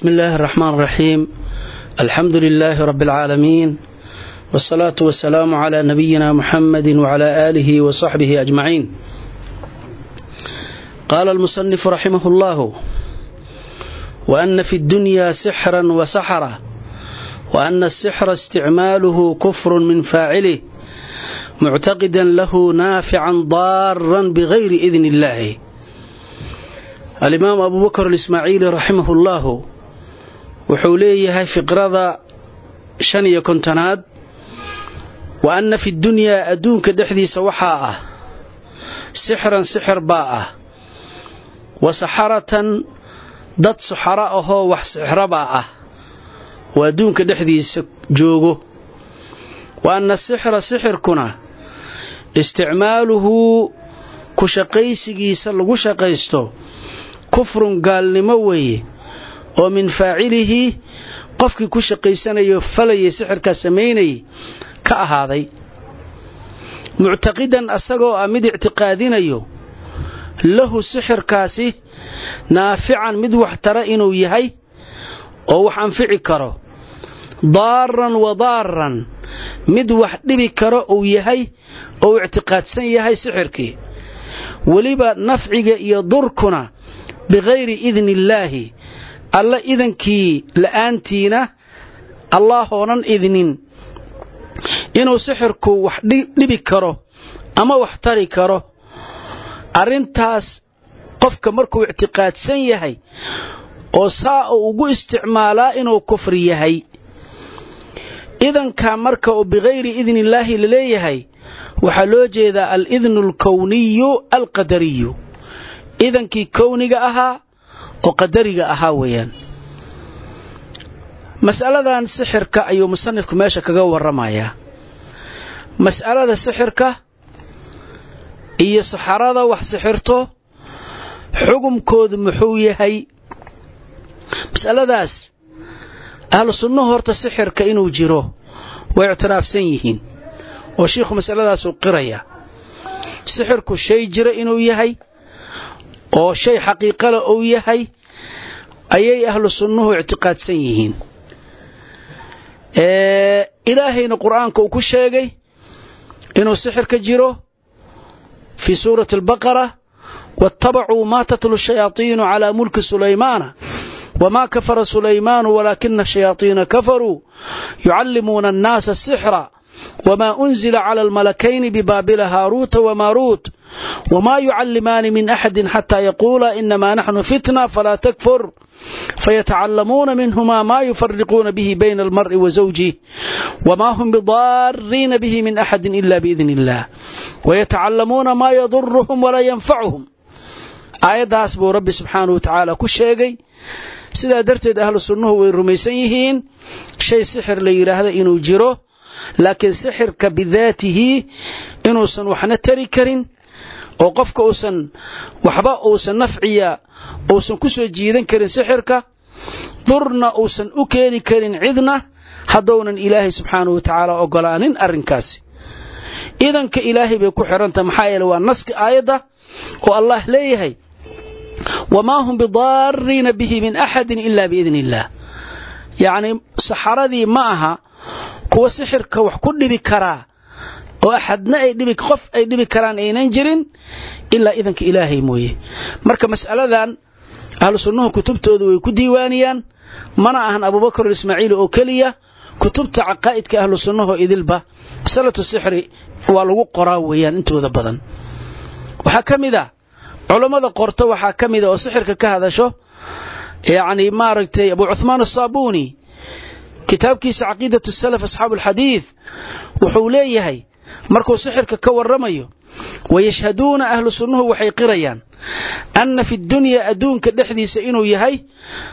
بسم الله الرحمن الرحيم الحمد لله رب العالمين والصلاة والسلام على نبينا محمد وعلى آله وصحبه أجمعين قال المصنف رحمه الله وأن في الدنيا سحرا وسحرا وأن السحر استعماله كفر من فاعله معتقدا له نافعا ضارا بغير إذن الله alimaam abubakar alismaaciili raximahullahu wuxuu leeyahay fiqrada shan iyo kontonaad wa anna fi dunyaa adduunka dhexdiisa waxaa ah sixran sixir baa ah wa saxaratan dad suxaro ahoo wax sixrabaa ah oo adduunka dhexdiisa joogo. Wa anna sixra sixirkuna isticmaaluhu ku shaqaysigiisa lagu shaqaysto kufrun gaalnimo weeye oo min faacilihi qofkii ku shaqaysanayo falayay sixirkaa samaynayay ka ahaaday. Muctaqidan asagoo ah mid ictiqaadinayo lahu sixirkaasi naafican mid wax tara inuu yahay oo wax anfici karo. Daaran wa daaran mid wax dhibi karo uu yahay oo ictiqaadsan yahay sixirkii. Weliba nafciga iyo durkuna bikayri idni illaahi alla idankii la'aantiina allaahoonan idnin inuu sixirku wax dhibi karo ama wax tari karo. Arrintaas qofka markuu ictiqaadsan yahay oo saa uu ugu isticmaalaa inuu kufri yahay. Idanka marka uu bikayri idnillaahi la leeyahay waxaa loo jeedaa alidnu alkowniyu alqadariyu. Idankii kowniga ahaa oo qadariga ahaa weeyaan. Mas'aladan sixirka ayuu musanifku meesha kaga warramayaa. Mas'alada sixirka iyo saxarada wax sixirto xugumkoodu muxuu yahay? Mas'aladaas ahlu sunnuhu horta sixirka inuu jiro way ictiraafsan yihiin oo shiikhu masaladaasuu qiraya sixirku shay jira inuu yahay oo shay xaqiiqala uu yahay ayay ahlu sunnuhu ictiqaadsan yihiin. Ilaahayna qur'aanka uu ku sheegay inuu sixir ka jiro fii suurati albaqara waattabacuu maa tatlu shayaaiinu calaa mulki sulaymaana wamaa kafara sulaymaanu walaakina shayaaiina kafaruu yucallimuuna annaasa asixra unzila clى almalakayni bibaabila haaruuta wamaaruut wma yucallimaani min axadi xata yaquula inama naxnu fitna falaa takfur fayatacallamuuna minhuma ma yufariquuna bihi bayna almar'i wa zawjih wma hum bidaariina bihi min axadi ila biidn illah wayatacallamuuna ma yaduruhum walaa yanfacuhum aayaddaas buu rabbi subxaanahu watacaala ku sheegay. Sidaa darteed ahlu sunnuhu way rumaysan yihiin. Shay sixir la laakiin sixirka bidaatihi inuusan waxna tari karin oo qofka uusan waxba uusan nafciya uusan ku soo jiidan karin sixirka durna uusan u keeni karin cidna haddounan ilaahay subxaanahu wa tacaala ogolaanin arrinkaasi. Idanka ilaahay bay ku xidhantaha maxaa yeele waa naska aayadda oo allah leeyahay wamaa hum bidaariina bihi min axadin ila biidni illaah yacnii saxaradii ma aha kuwa sixirka wax ku dhibi karaa oo axadna qof ay dhibi karaan aynan jirin ilaa idanka ilaahay mooye. Marka mas'aladan ahlu sunnuhu kutubtooda way ku diiwaaniyaan. Mana ahan abubakar ismaaciili oo keliya kutubta caqaa'idka ahlu sunnaho idilba. Masalatu sixri waa lagu qoraa weeyaan intooda badan. Waxaa ka mid a culammada qorto waxaa ka mida oo sixirka ka hadasho yacni maaragtay abu cuhmaan asaabuuni kitaabkiisa caqiidatu salaf asxaabu alxadiid wuxuu leeyahay markuu sixirka ka warramayo wayashhaduuna ahlu sunnuhu waxay qirayaan anna fi dunyaa adduunka dhexdiisa inuu yahay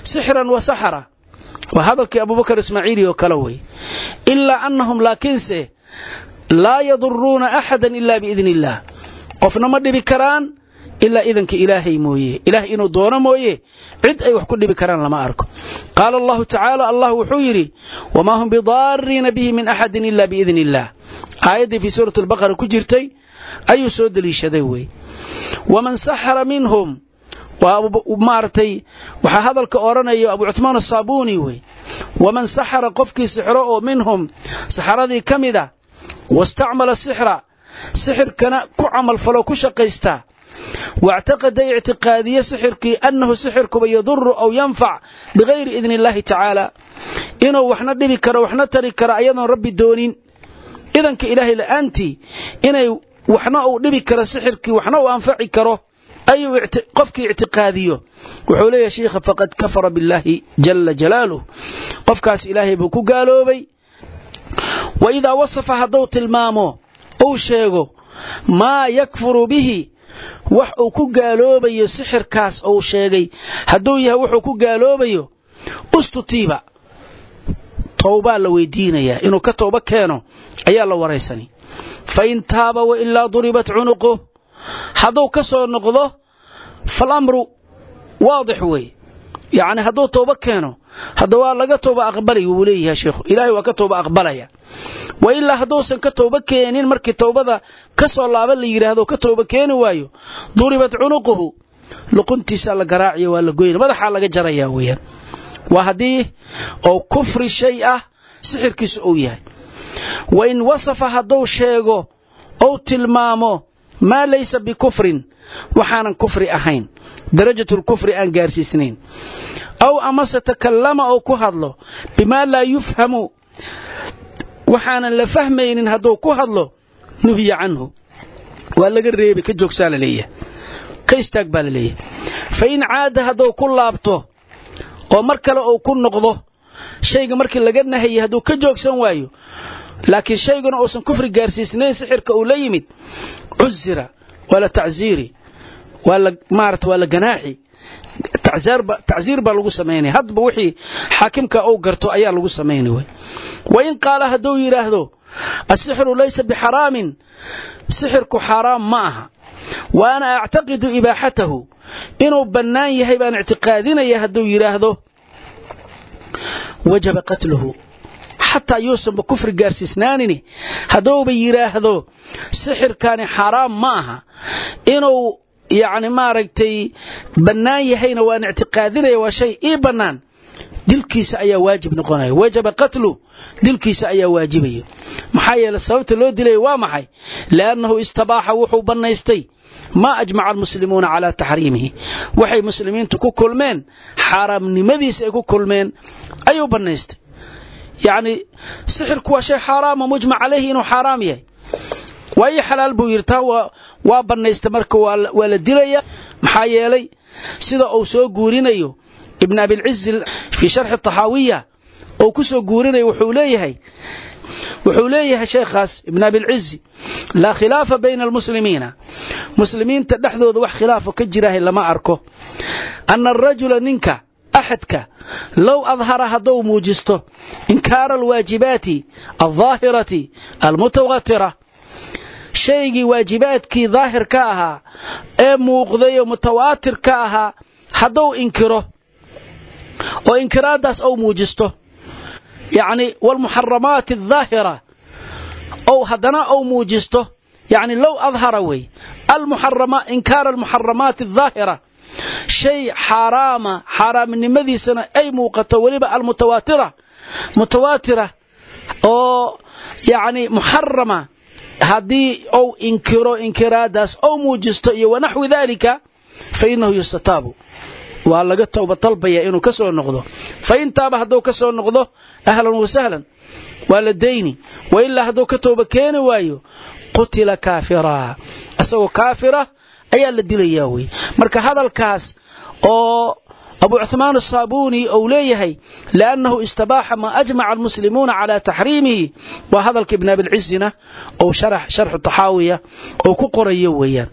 sixran wa saxara. Waa hadalkii abubakar ismaaciili oo kale wey ilaa annahum laakiinse laa yaduruuna axadan ila biidni illaah qofna ma dhibi karaan ilaa idanka ilaahay mooye. Ilaah inuu doono mooye. Cid ay wax ku dhibi karaan lama arko. Qaala allahu tacaala allah wuxuu yidhi wamaa hum bidaariina bihi min axadin ila biidni illaah aayaddii fii suurati albaqara ku jirtay ayuu soo deliishaday wey. Waman saxara minhum. Maaragtay waxaa hadalka odhanaya abu cuثmaan aلsaabuni wey. Waman saxara qofkii sixro oo minhum saxaradii ka mida wastacmala sixra sixirkana ku camalfalo ku waictaqada ictiqaadiye sixirkii annahu sixirkuba yaduru aw yanfac bikayri idni illaahi tacaala inuu waxna dhibi karo waxna tari kara ayadoon rabbi doonin idanka ilaahay la'aantii inay waxna uu dhibi karo sixirkii waxna uu anfaci karo ayuu qofkii ictiqaadiyo wuxuu leeyahay shiikha faqad kafara billaahi jalla jalaaluh qofkaas ilaahay buu ku gaaloobay wa idaa wasafa hadduu tilmaamo uu sheego maa yakfuru bihi wax uu ku gaaloobayo sixirkaas uu sheegay. Hadduu yahay wuxuu ku gaaloobayo ustutiiba towbaa la weydiinayaa inuu ka tooba keeno ayaa la waraysani. Fa in taaba wa ilaa duribat cunuquh hadduu ka soo noqdo falamru waadix wey. Yacni hadduu tooba keeno hadda waa laga tooba aqbalaya wuu leeyahay sheikhu. Ilaahay waa ka tooba aqbalaya. Wa ilaa hadduusan ka tooba keenin markii towbada ka soo laaba la yidhaahdo ka tooba keeni waayo duribat cunuquhu. Luquntiisa la garaaciya waa la goyna madaxaa laga jaraya weyaan waa haddii oo kufri shay ah sixirkiisu uu yahay. Wa in wasafa hadduu sheego ou tilmaamo maa laysa bikufrin waxaanan kufri ahayn. Darajatulkufri aan gaarsiisnayn aw amase takallama ou ku hadlo bimaa laa yufhamu waxaanan la fahmaynin hadduu ku hadlo nuhiya canhu waa laga reebi ka joogsaa la leeyahay ka istaag baa la leeyahay fa in caada hadduu ku laabto oo mar kale uu ku noqdo shayga markii laga nahayay hadduu ka joogsan waayo laakiin shayguna uusan kufri gaarsiisnayn sixirka uu la yimid cuzira waa la tacziiri waa maarata waa la ganaaxi tacziir baa lagu samaynaya hadba wixii xaakimka uu garto ayaa lagu samaynay wain qaala hadduu yidhaahdo asixru laysa bixaraamin. Sixirku xaaraam ma aha. Wa ana actaqidu ibaaxatahu inuu bannaan yahay baan ictiqaadinaya hadduu yidhaahdo wajaba qatluhu. Xataa yuusanba kufri gaarsiisnaanini hadduuba yidhaahdo sixirkani xaaraam ma aha. Inuu yacni maaragtay bannaan yahayna waan ictiqaadinaya waa shay ii bannaan. Dilkiisa ayaa waajib noqonaya. Wajaba qatlu. Dilkiisa ayaa waajibaya. Maxaa yeele sababta loo dilaya waa maxay? Liannahu istabaaxa wuxuu bannaystay. Maa ajmaca almuslimuuna calaa taxriimihi. Waxay muslimiintu ku kulmeen xaaraamnimadiisa ay ku kulmeen ayuu bannaystay. Yacni sixirku waa shay xaaraama mujmac calayhi inuu xaaraam yahay. Waa ii xalaal buu yidhi taa waa bannaysta marka waa la dilaya. Maxaa yeelay sida uu soo guurinayo ibn abilcizi fii sharxi taxaawiya uu ku soo guurinayo wuxuu leeyahay wuxuu leeyahay sheekhaas ibn abilcizi laa khilaafa bayna almuslimiina. Muslimiinta dhexdooda wax khilaafo ka jiraahay lama arko. Ana arajula ninka axadka low adhara hadduu muujisto inkaara alwaajibaati aldaahirati almutawatira shaygii waajibaadkii daahir ka ahaa ee muuqday oo mutawaatir ka ahaa hadduu inkiro oo inkiraadaas ou muujisto. Yacni walmuxaramaati aldaahira ou haddana ou muujisto. Yacni low adhara wey. Inkaara almuxaramaati aldaahira shay xaaraama xaaraamnimadiisana ay muuqato weliba almutawaatira mutawaatira oo yacni muxarama haddii ou inkiro inkiraadaas ou muujisto iyo wanaxwi daalika fa innahu yustataabu waa laga towba dalbaya inuu ka soo noqdo. Fa in taaba hadduu ka soo noqdo ahlan wasahlan waa la dayni. Wa ilaa hadduu ka tooba keeni waayo qutila kaafiraa isagoo kaafira ayaa la dilayaa wey marka hadalkaas oo abu cuثmaan aلsaabuuni ou leeyahay liannahu istabaaxa ma ajmaca almuslimuuna calaa taxriimihi. Waa hadalka ibn abilcizina ou sharxu taxaawiya ou ku qorayo weeyaan.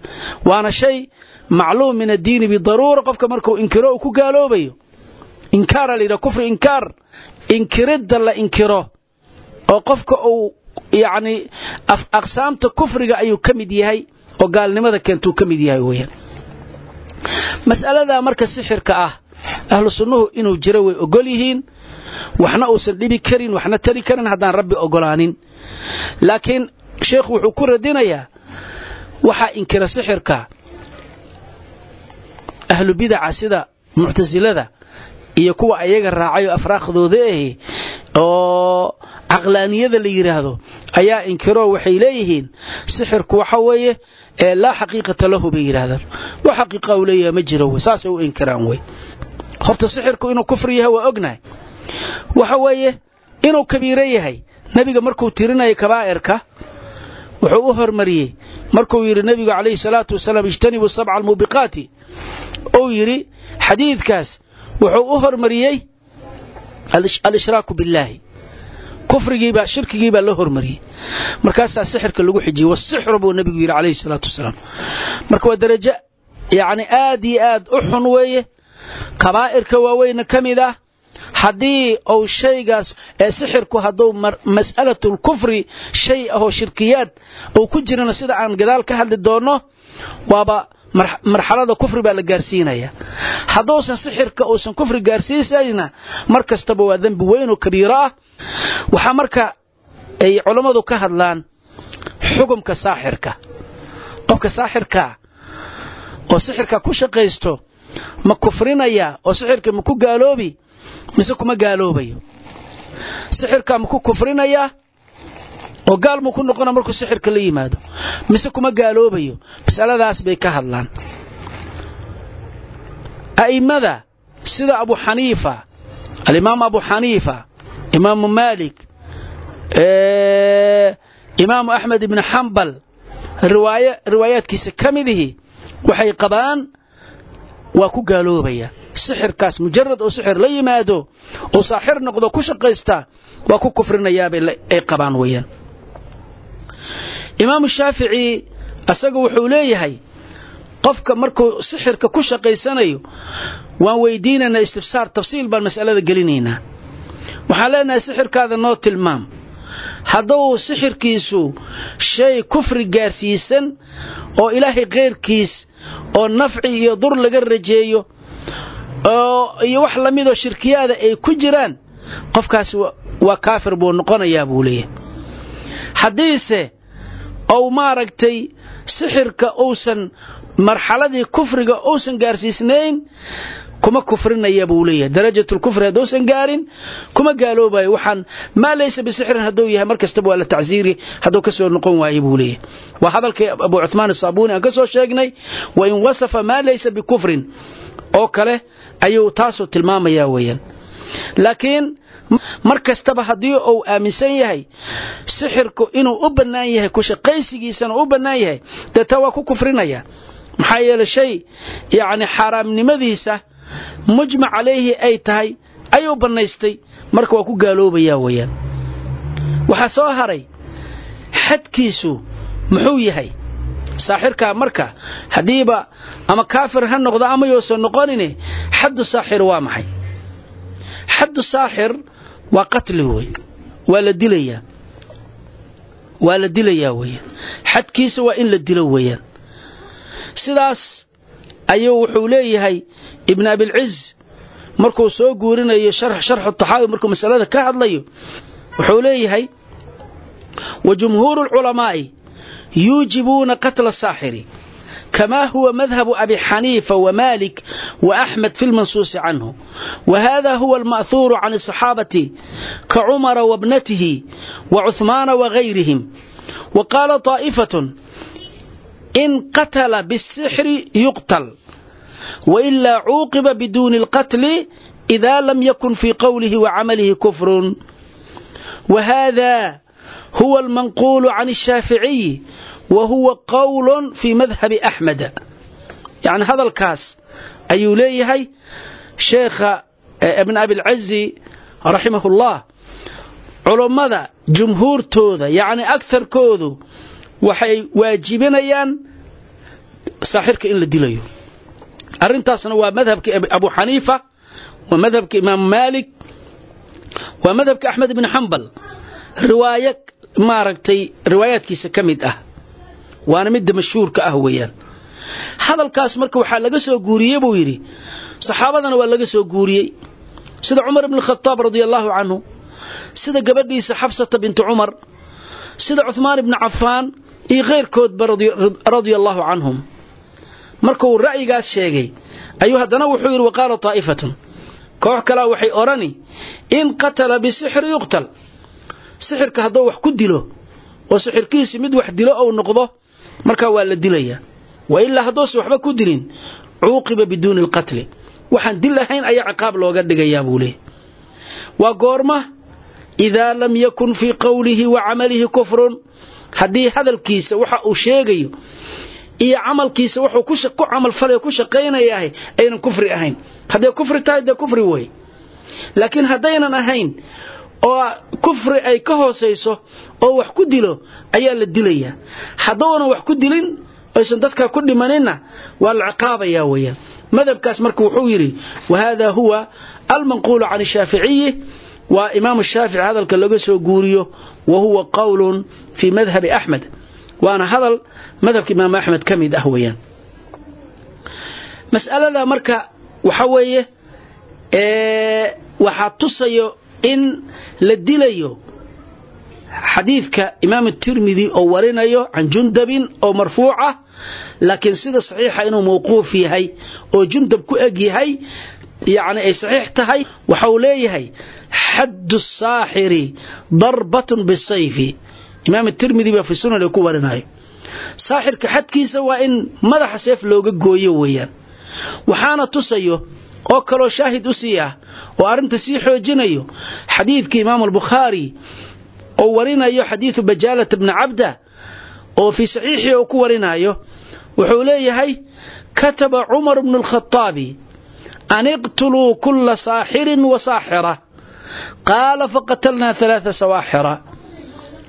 Waana shay macluum min addiini bidaruura qofka markuu inkiro uu ku gaaloobayo. Inkaara layidha kufri inkaar inkiridda la inkiro oo qofka uu yacni aqsaamta kufriga ayuu ka mid yahay oo gaalnimada keentuu ka mid ahlu sunnuhu inuu jiro way ogol yihiin waxna uusan dhibi karin waxna tari karin haddaan rabbi ogolaanin. Laakiin sheekhu wuxuu ku radinayaa waxaa inkira sixirka ahlu bidaca sida muctasilada iyo kuwa ayaga raacayo afraakhdooda ahi oo caqlaaniyada la yidhaahdo ayaa inkiroo waxay leeyihiin sixirku waxa weeye laa xaqiiqata lahu bay yidhahdaan wax xaqiiqa u leeyaha ma jiro saasay u inkiraan wey horta sixirku inuu kufri yahay waa ognahay. Waxa weeye inuu kabiiro yahay nebiga markuu tirinaya kabaa'irka wuxuu u hormariyey. Markuu yidhi nebigu calayhi salaatu wasalaam ijtanibuu sabca almuubiqaati uu yidhi xadiidkaas wuxuu u hormariyey al-ishraaku billaahi. Kufrigiibaa shirkigiibaa loo hormariyey. Markaasaa sixirka lagu xijiyey wasixru buu nebigu yidhi calayhi salaatu wasalaam. Marka waa darajo yacni aad iyo aad u xun weeye kabaa'irka waaweyna ka mid ah haddii uu shaygaas ee sixirku hadduu mas'alatulkufri shay ahoo shirkiyaad uu ku jirana sida aan gadaal ka hadli doonno waaba marxalada kufri baa la gaarsiinaya. Hadduusan sixirka uusan kufri gaarsiisayna mar kastaba waa dembi weyn oo kabiiro ah. Waxaa marka ay culammadu ka hadlaan xukumka saaxirka. Qofka saaxirkaa oo sixirka ku shaqaysto ma kufrinaya oo sixirka ma ku gaaloobi mise kuma gaaloobayo? Sixirkaa ma ku kufrinayaa oo gaal muu ku noqona markuu sixirka la yimaado mise kuma gaaloobayo? Masaladaas bay ka hadlaan. A'immada sida abu xaniifa alimaam abu xaniifa imaamu maalik imaamu axmed ibni xambal riwaayaadkiisa ka midihii waxay qabaan waa ku gaaloobaya. Sixirkaas mujarad oo sixir la yimaado oo saaxir noqdo ku shaqaysta waa ku kufrinayaabay ay qabaan weeyaan. Imaamu shaafici asaga wuxuu leeyahay qofka markuu sixirka ku shaqaysanayo waan weydiinaynaa istifsaar tafsiil baan mas'alada gelinaynaa. Waxaan leenahay sixirkaada noo tilmaam. Hadduu sixirkiisu shay kufri gaarsiisan oo ilaahay keyrkiis oo nafci iyo dur laga rajeeyo iyo wax la midoo shirkiyaada ay ku jiraan qofkaasi waa kaafir buu noqonayaa buu leeyahay. Haddiise ou maaragtay sixirka uusan marxaladii kufriga uusan gaarsiisnayn kuma kufrinaya buu leeyahay. Darajatulkufri hadduusan gaarin kuma gaaloobayo waxaan maa laysa bisixrin hadduu yahay mar kastaba waa la tacsiiri hadduu ka soo noqon waaye buu leeyahay. Waa hadalkii abu cuhmaan asaabuuni aan ka soo sheegnay wa in wasafa maa laysa bikufrin. Oo kale ayuu taasuu tilmaamayaa weeyaan. Laakiin mar kastaba haddii uu aaminsan yahay sixirku inuu u bannaan yahay kushaqaysigiisana u bannaan yahay dee taa waa ku kufrinaya? Maxaa yeele shay yacni xaaraamnimadiisa mujmac calayhi ay tahay ayuu bannaystay. Marka waa ku gaaloobayaa weeyaan. Waxaa soo haray xadkiisu muxuu yahay? Saaxirkaa marka haddiiba ama kaafir ha noqdo ama yousan noqonine xaddu saaxir waa maxay? Xaddu saaxir waa qatli wey waa la dilayaa. Waa la dilayaa weeyaan. Xadkiisa waa in la dilo weeyaan. Sidaas ayuu wuxuu leeyahay ibn abilciz markuu soo guurinayo sharxu taxaawi markuu masalada ka hadlayo wuxuu leeyahay wa jumhuuru alculamaa'i yuujibuuna qatla asaaxiri كما هو مذهب أبي حنيفة ومالك وأحمد في المنصوص عنه وهذا هو المأثور عن الصحابة كعمر وابنته وعثمان وغيرهم وقال طائفة إن قتل بالسحر يقتل وإلا عوقب بدون القتل إذا لم يكن في قوله وعمله كفر وهذا هو المنقول عن الشافعي وهو قول في مذهب أحمد يعني هذا الكاس أي ليهي شيخ ابن أبي العز رحمه الله علماء جمهور توذا يعني أكثر كوذو waxay waajibinayaan saaxirka in la dilayo arrintaasna waa madhabka abu xaniifa waa madhabka imaam maalik waa madhabka axmed ibn xambal riwaayo maaragtay riwaayaadkiisa ka mid ah waana midda mashhuurka ah weeyaan. Hadalkaas marka waxaa laga soo guuriyey buu yidhi saxaabadana waa laga soo guuriyey. Sida cumar ibn khataab radia allaahu canhu sida gabadhiisa xafsata binti cumar sida cuhmaan ibni cafaan iyo keyrkoodba radia allaahu canhum markuu ra'yigaas sheegay ayuu haddana wuxuu yidhi waqaala taa'ifatun koox kalaa waxay odhani in qatala bisixri yuqtal. Sixirka hadduu wax ku dilo oo sixirkiisi mid wax dilo ou noqdo markaa waa la dilayaa. Wa ilaa hadduusa waxba ku dilin cuuqiba biduuni alqatli. Waxaan dil ahayn ayaa ciqaab looga dhigayaa buu leehy waa goorma idaa lam yakun fii qowlihi wa camalihi kufrun. Haddii hadalkiisa waxa uu sheegayo iyo camalkiisa wuxuu ku camalfalay ku shaqaynayaah aynan kufri ahayn. Hadday kufri tahay dee kufri wey laakiin haddaynan ahayn oo kufri ay ka hoosayso oo wax ku dilo ayaa la dilayaa haddaunan wax ku dilin aysan dadkaa ku dhimaninna waa la ciqaabayaa weyaan madhabkaas marka wuxuu yidhi wa haadaa huwa almanquulu can shaaficiyi waa imaamu shaafici hadalka laga soo guuriyo wa huwa qowlun fii madhabi axmed waana hadal madhabka imaamu axmed ka mid ah weyaan mas'alada marka waxa weeye waxaa tusayo in la dilayo xadiidka imaam tirmidi oo warinayo can jundabin oo marfuuca laakiin sida saxiixa inuu mawquuf yahay oo jundab ku eg yahay yani ay saxiix tahay waxa uu leeyahay xaddu saaxiri darbatun bisayfi imaam tirmidi baa fi sunan ku warinayo saaxirka xadkiisa waa in madaxa seef looga gooyo weeyaan. Waxaana tusayo oo kaloo shaahid u sii ah oo arrinta sii xoojinayo xadiidka imaam albukhaari oo warinayo xadiidu bajaalata bni cabda oo fii saxiixii uu ku warinayo wuxuu leeyahay kataba cumar bnu alkhaaabi an iqtuluu kulla saaxirin wa saaxira. Qaala faqatalnaa alaaa sawaaxira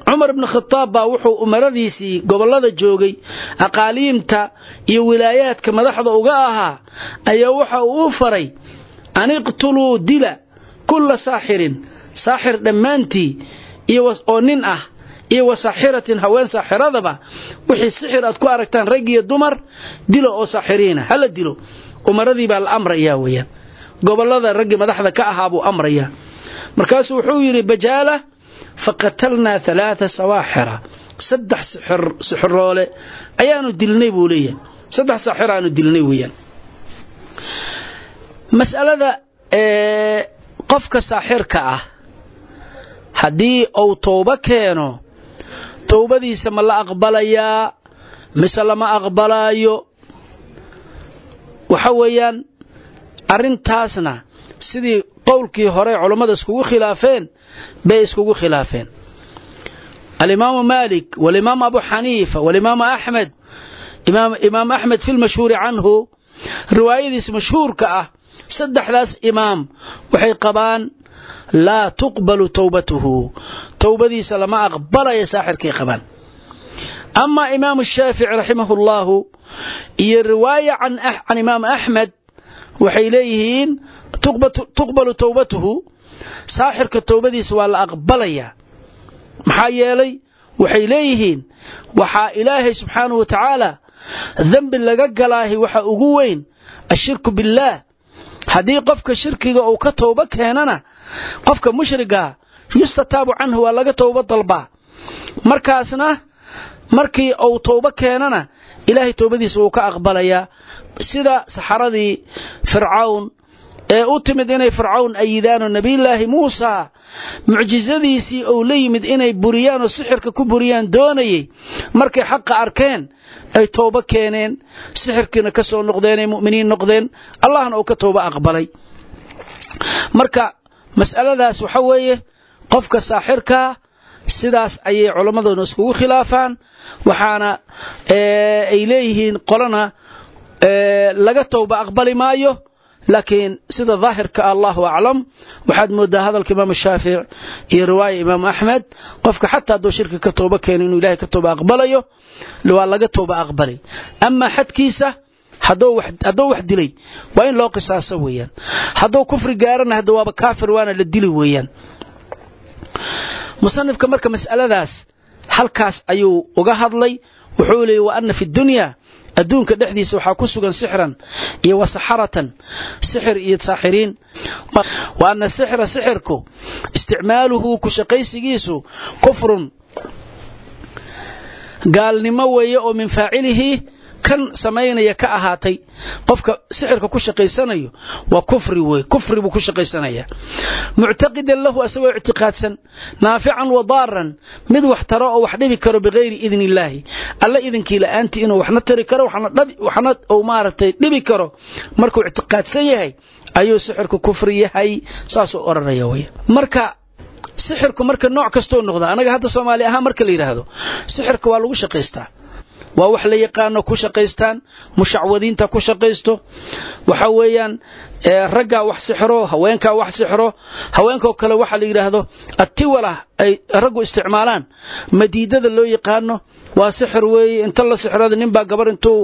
cumar bnu khadaab baa wuxuu umaradiisii gobollada joogay aqaaliimta iyo wilaayaadka madaxda uga ahaa ayaa waxa uu u faray an iqtuluu dila kulla saaxirin saaxir dhammaantii oo nin ah iyo wa saaxiratin haween saaxiradaba wixii sixir aad ku aragtaan rag iyo dumar dilo oo saaxiriina hala dilo. Umaradii baa la amrayaa weyaan gobollada raggii madaxda ka ahaa buu amrayaa. Markaasuu wuxuu yidhi bajaala faqatalnaa alaaa sawaaxira. Saddex sixiroole ayaanu dilnay buu leeyahay. Saddex saaxir aanu dilnay weyaan mas'alada qofka saaxirka ah haddii uu towbo keeno towbadiisa ma la aqbalayaa mise lama aqbalaayo? Waxa weeyaan arrintaasna sidii qowlkii hore culammada iskugu khilaafeen bay iskugu khilaafeen. Alimaamu maalik walimaamu abu xaniifa walimaamu axmed imaam axmed fi lmashhuuri canhu riwaayadiisa mashhuurka ah saddexdaas imaam waxay qabaan laa tuqbalu towbatuhu towbadiisa lama aqbalaya saaxirkay qabaan. Amaa imaamu shaafici raximahu llaahu iyo riwaaya can imaam axmed waxay leeyihiin tuqbalu towbatuhu saaxirka towbadiisa waa la aqbalayaa maxaa yeelay waxay leeyihiin waxaa ilaahay subxaanahu wa tacaala dembi laga galaahi waxa ugu weyn ashirku billaah haddii qofka shirkiga uu ka towbo keenana qofka mushrigaa yustataabu canhu waa laga towbo dalbaa markaasna markii uu towbo keenana ilaahay towbadiisa wuu ka aqbalayaa sida saxaradii fircawn ee u timid inay fircawn ayidaanoo nebiyulaahi muusa mucjisadiisii uu la yimid inay buriyaan oo sixirka ku buriyaan doonayey. Markay xaqa arkeen ay toobo keeneen. Sixirkiina ka soo noqdeenay mu'miniin noqdeen. Allahna uu ka toobo aqbalay. Marka mas'aladaas waxa weeye qofka saaxirkaa sidaas ayay culammaduna iskugu khilaafaan. Waxaana ay leeyihiin qolana laga towba aqbali maayo. Laakiin sida daahirka allahu aclam waxaad moodaa hadalka imaam shaafic iyo riwaaya imaam axmed qofka xataa hadduu shirki ka tooba keeno inuu ilahay ka tooba aqbalayo waa laga tooba aqbalay amaa xadkiisa hadduu wax dilay waa in loo qisaaso weeyaan. Hadduu kufri gaarana hadda waaba kaafir waana la dili weeyaan musanifka marka mas'aladaas halkaas ayuu uga hadlay. Wuxuu leeyay wa ana fi dunya adduunka dhexdiisa waxaa ku sugan sixran iyo wa saxaratan sixir iyo saaxiriin. Wa ana sixra sixirku isticmaaluhu ku shaqaysigiisu kufrun gaalnimo weeye oo min faacilihi kan samaynaya ka ahaatay qofka sixirka ku shaqaysanayo waa kufri wey kufri buu ku shaqaysanaya. Muctaqidan lahu asagoo ictiqaadsan naafican wa daaran mid wax taro oo wax dhibi karo bikayri idni illaahi alla idinkii la'aantii inuu waxna tari karo waxna uu maaragtay dhibi karo markuu ictiqaadsan yahay ayuu sixirku kufri yahay saasuu odhanaya wey marka sixirku marka nooc kastoo noqda anaga hadda soomaali ahaan marka la yidhaahdo sixirka waa lagu shaqaystaa waa wax la yaqaano ku shaqaystaan mushacwadiinta ku shaqaysto. Waxa weeyaan raggaa wax sixro haweenkaa wax sixro haweenkoo kale waxa la yidhaahdo atiwala ay raggu isticmaalaan. Madiidada loo yaqaano waa sixir weeye inta la sixrada ninbaa gabar intuu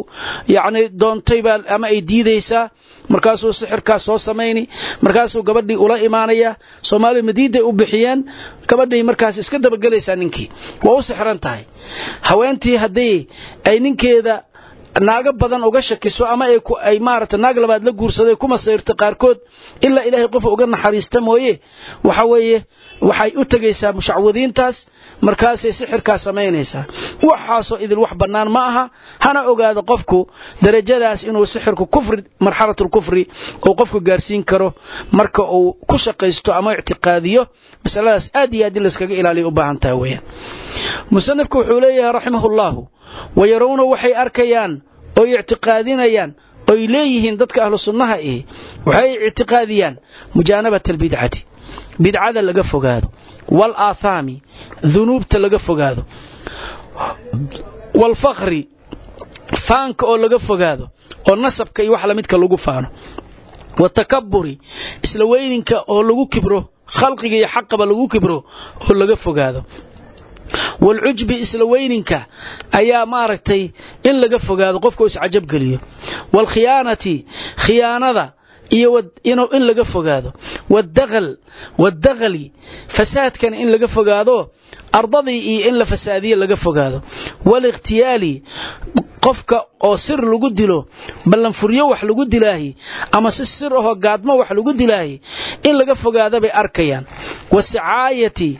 yacni doontaybaa ama ay diidaysaa markaasuu sixirkaas soo samayni markaasuu gabadhii ula imaanaya soomaalida madiiday u bixiyeen gabadhay markaas iska dabagelaysaa ninkii. Waa u sixran tahay. Haweentii haddii ay ninkeeda naago badan uga shakiso ama ay maarata naag labaad la guursaday kuma sayrto qaarkood ilaa ilaahay qofa uga naxariista mooye waxa weeye waxay u tegaysaa mushacwadiintaas markaasay sixirkaa samaynaysaa. Waxaasoo idil wax bannaan ma aha. Hana ogaado qofku darajadaas inuu sixirku kufri marxalatulkufri uu qofku gaarsiin karo marka uu ku shaqaysto ama ictiqaadiyo masaladaas aad iyo aad in layskaga ilaaliya u baahan taha weyaan musanifku wuxuu leeyahay raximahullaahu wayarawna waxay arkayaan oy ictiqaadinayaan oy leeyihiin dadka ahlu sunnaha ihi waxay ictiqaadiyaan mujaanabat albidcati bidcada laga fogaado waalaahaami dunuubta laga fogaado waalfakri faanka oo laga fogaado oo nasabka iyo wax lamidka lagu faano. Watakaburi isla weyninka oo lagu kibro khalqiga iyo xaqaba lagu kibro oo laga fogaado. Waalcujbi isla weyninka ayaa maaragtay in laga fogaado qofka iscajabgeliyo waalkhiyaanati khiyaanada iyo in laga fogaado. Waddaqali fasaadkana in laga fogaado ardadii iyo in la fasaadiye laga fogaado. Waalikhtiyaali qofka oo sir lagu dilo ballanfuryo wax lagu dilaahi ama si sir ahoo gaadmo wax lagu dilaahi in laga fogaada bay arkayaan. Wasicaayati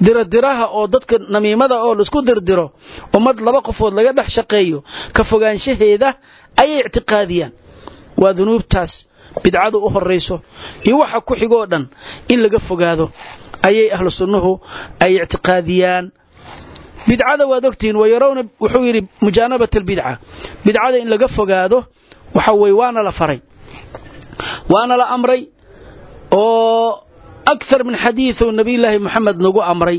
diradiraha oo dadka namiimada oo la isku dirdiro ummad laba qofood laga dhex shaqeeyo ka fogaanshaheeda ayay ictiqaadiyaan. Waa dunuubtaas bidcadu u horayso iyo waxa ku xigoo dhan in laga fogaado ayay ahlu sunnuhu ay ictiqaadiyaan. Bidcada waad ogtihiin wayarawna wuxuu yidhi mujaanabat albidca. Bidcada in laga fogaado waxa weye waana la faray. Waana la amray oo akthar min xadiiثu nabiyulaahi moxamed nagu amray.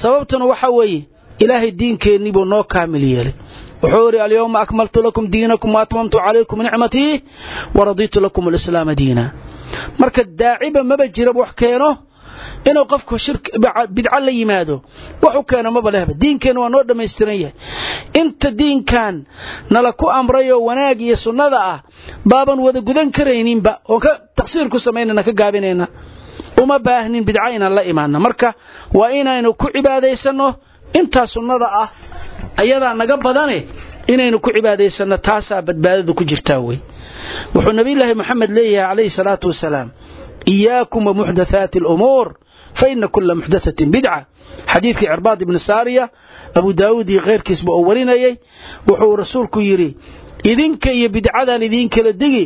Sababtuna waxa weeye ilaahay diinkeennii buu noo kaamil yeelay wuxuu idhi alyawma akmaltu lakum diinakum waatmamtu calaykum nicmatii waraditu lakum alislaama diina marka daaciba maba jiraba wax keeno inuu qofku bidco la yimaado wax u keeno maba lehba diinkeenna waa noo dhammaystiran yahay inta diinkan nala ku amrayoo wanaag iyo sunnada ah baaban wada gudan karayninba oon ka taqsiir ku samaynana ka gaabinayna uma baahnin bidco inaan la imaanno marka waa inaynu ku cibaadaysanno intaa sunnada ah ayadaa naga badane inaynu ku cibaadaysanno taasaa badbaadadu ku jirtaa wey. Wuxuu nabiyulaahi moxamed leeyahay calayhi salaatu wasalaam iyaakum wamuxdathaati alumuur fa ina kula muxdathatin bidca xadiidkii cirbaad ibni saariya abu daawuud iyo khayrkiisba oo warinayay wuxuu rasuulku yidhi idinka iyo bidcadan idiin kala digi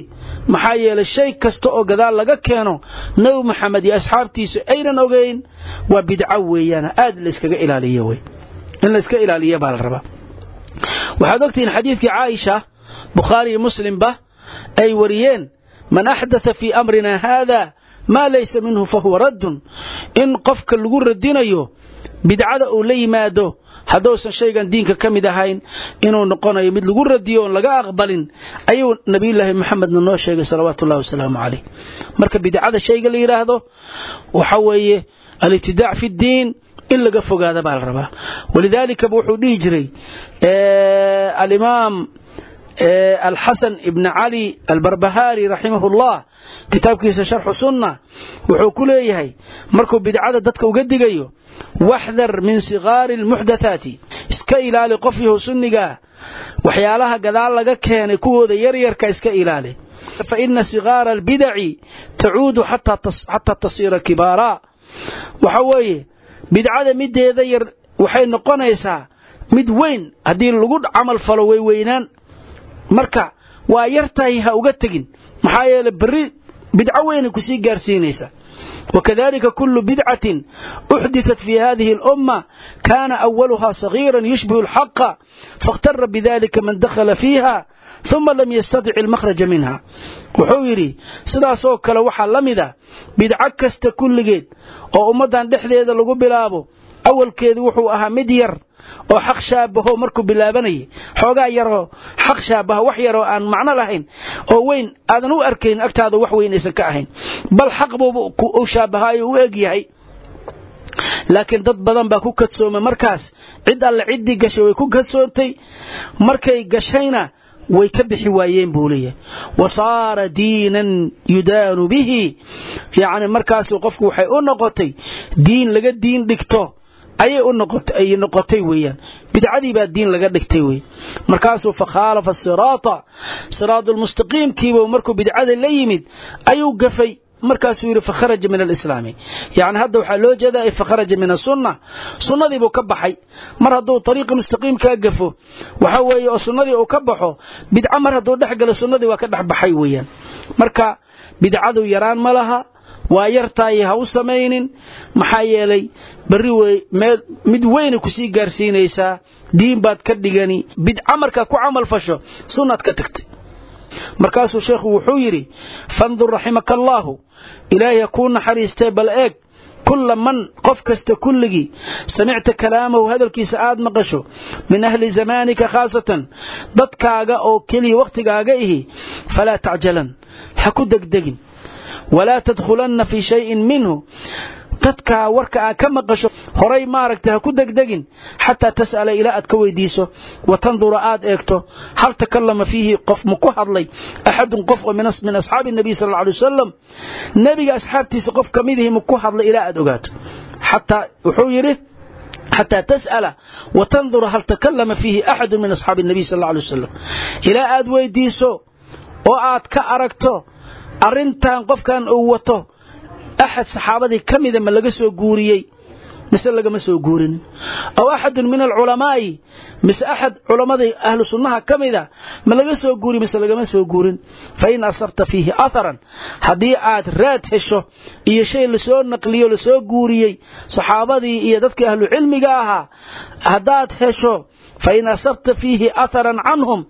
maxaa yeelay shay kasta oo gadaal laga keeno nebi moxamed iyo asxaabtiisa aynan ogayn waa bidco weeyaan aad layskaga ilaaliyo wey in layska ilaaliya baa la rabaa. Waxaad ogtihiin xadiidkii caaisha bukhaari iyo muslimba ay wariyeen man axdatha fii amrina haada maa laysa minhu fahuwa raddun. In qofka lagu radinayo bidcada uu la yimaado hadduusan shaygan diinka ka mid ahayn inuu noqonayo mid lagu radiyo oon laga aqbalin ayuu nabiyulaahi moxamedna noo sheegay salawaatu ullahi wasalaamu calayh. Marka bidcada shayga la yidhaahdo waxa weeye alibtidaac fi ddiin in laga fogaada baa la rabaa. Walidaalikaba wuxuu dhihi jiray alimaam alxasan ibni cali albarbahaari raximahullah kitaabkiisa sharxu sunna wuxuu ku leeyahay markuu bidcada dadka uga digayo waxdar min sigaari almuxdathaati iska ilaali qof yahu sunnigaa waxyaalaha gadaal laga keenay kuwooda yaryarka iska ilaali. Fa ina sigaara albidaci tacuudu xataa tasiira kibaaraa waxa weeye bidcada mideeda yar waxay noqonaysaa mid weyn haddii lagu camal falo way weynaan. Marka waa yartahay ha uga tegin. Maxaa yeele berri bidco weynay ku sii gaarsiinaysa wakadalika kulu bidcatin uxditat fii hadihi alumma kaana awaluhaa sagiiran yushbihu alxaqa fakhtara bidalika man dakhala fiiha uma lam yastadic ilmakhraja minha wuxuu yidhi sidaasoo kale waxaa la mida bidco kasta kulligeed oo ummaddan dhexdeeda lagu bilaabo awalkeedu wuxuu ahaa mid yar oo xaq shaabaho markuu bilaabanayay xoogaa yaroo xaq shaabaha wax yaroo aan macno lahayn oo weyn aadan u arkayn agtaada wax weynaysan ka ahayn bal xaq buuba u shaabahaayo u eg yahay laakiin dad badan baa ku kadsoomay markaas cid alla ciddii gashay way ku kadsoontay markay gashayna way ka bixi waayeen buu leeyahay. Wa saara diinan yudaanu bihi. Yacni markaasu qofku waxay u noqotay diin laga diin dhigto ayay u noqotay ay noqotay weeyaan. Bidcadii baa diin laga dhigtay wey markaasuu fakhaalafa siraata. Siraadulmustaqiimkiiba markuu bidcada la yimid ayuu gafay markaasuu yidhi fakharaja min alislaami. Yacni hadda waxaa loo jeedaa fakharaja min asunna sunnadiibuu ka baxay. Mar hadduu ariiqi mustaqiimkaa gafo waxa weeye oo sunnadii uu ka baxo bidco mar hadduu dhex galo sunnadii waa ka dhex baxay weeyaan. Marka bidcadu yaraan ma laha waa yartahay ha u samaynin. Maxaa yeelay berri wey mid weyna ku sii gaarsiinaysaa diin baad ka dhigani. Bidca markaa ku camal fasho sunnaad ka tagtay markaasuu sheekhu wuxuu yidhi fandur raximaka allaahu ha kuu naxariistee bal eeg kulla man qof kasta kulligii samicta kalaamahu hadalkiisa aad maqasho min ahli zamaanika khaasatan dadkaaga oo keliya wakhtigaaga ihi falaa tacjalan ha ku degdegin walaa tadkhulanna fii shayin minhu dadkaa warka aad ka maqasho horay maaragtay ha ku degdegin xataa tas'ala ilaa aad ka weydiiso wa aad eegto hal takallama fiihi qof ma ku hadlay axadun qof oo min asxaabi nabiy sal alla alay wasalam nebiga asxaabtiisa qof ka midihi ma ku hadlay ilaa aad ogaato. Xataa wuxuu yidhi xataa tas'ala wa hal takallama fiihi axadun min asxaabi nabiy sal alla alay wasalam ilaa aad weydiiso oo aad ka aragto arrintan qofkan uu wato axad saxaabadii ka mida ma laga soo guuriyey mise lagama soo guurinin aw axadun min alculamaa'i mise axad culammadii ahlu sunnaha ka mida ma laga soo guuriy mise lagama soo guurin fa in asarta fiihi atharan haddii aad raad hesho iyo shay la soo naqliyo la soo guuriyey saxaabadii iyo dadkii ahlu cilmiga ahaa haddaad hesho fain asarta fiihi atharan canhum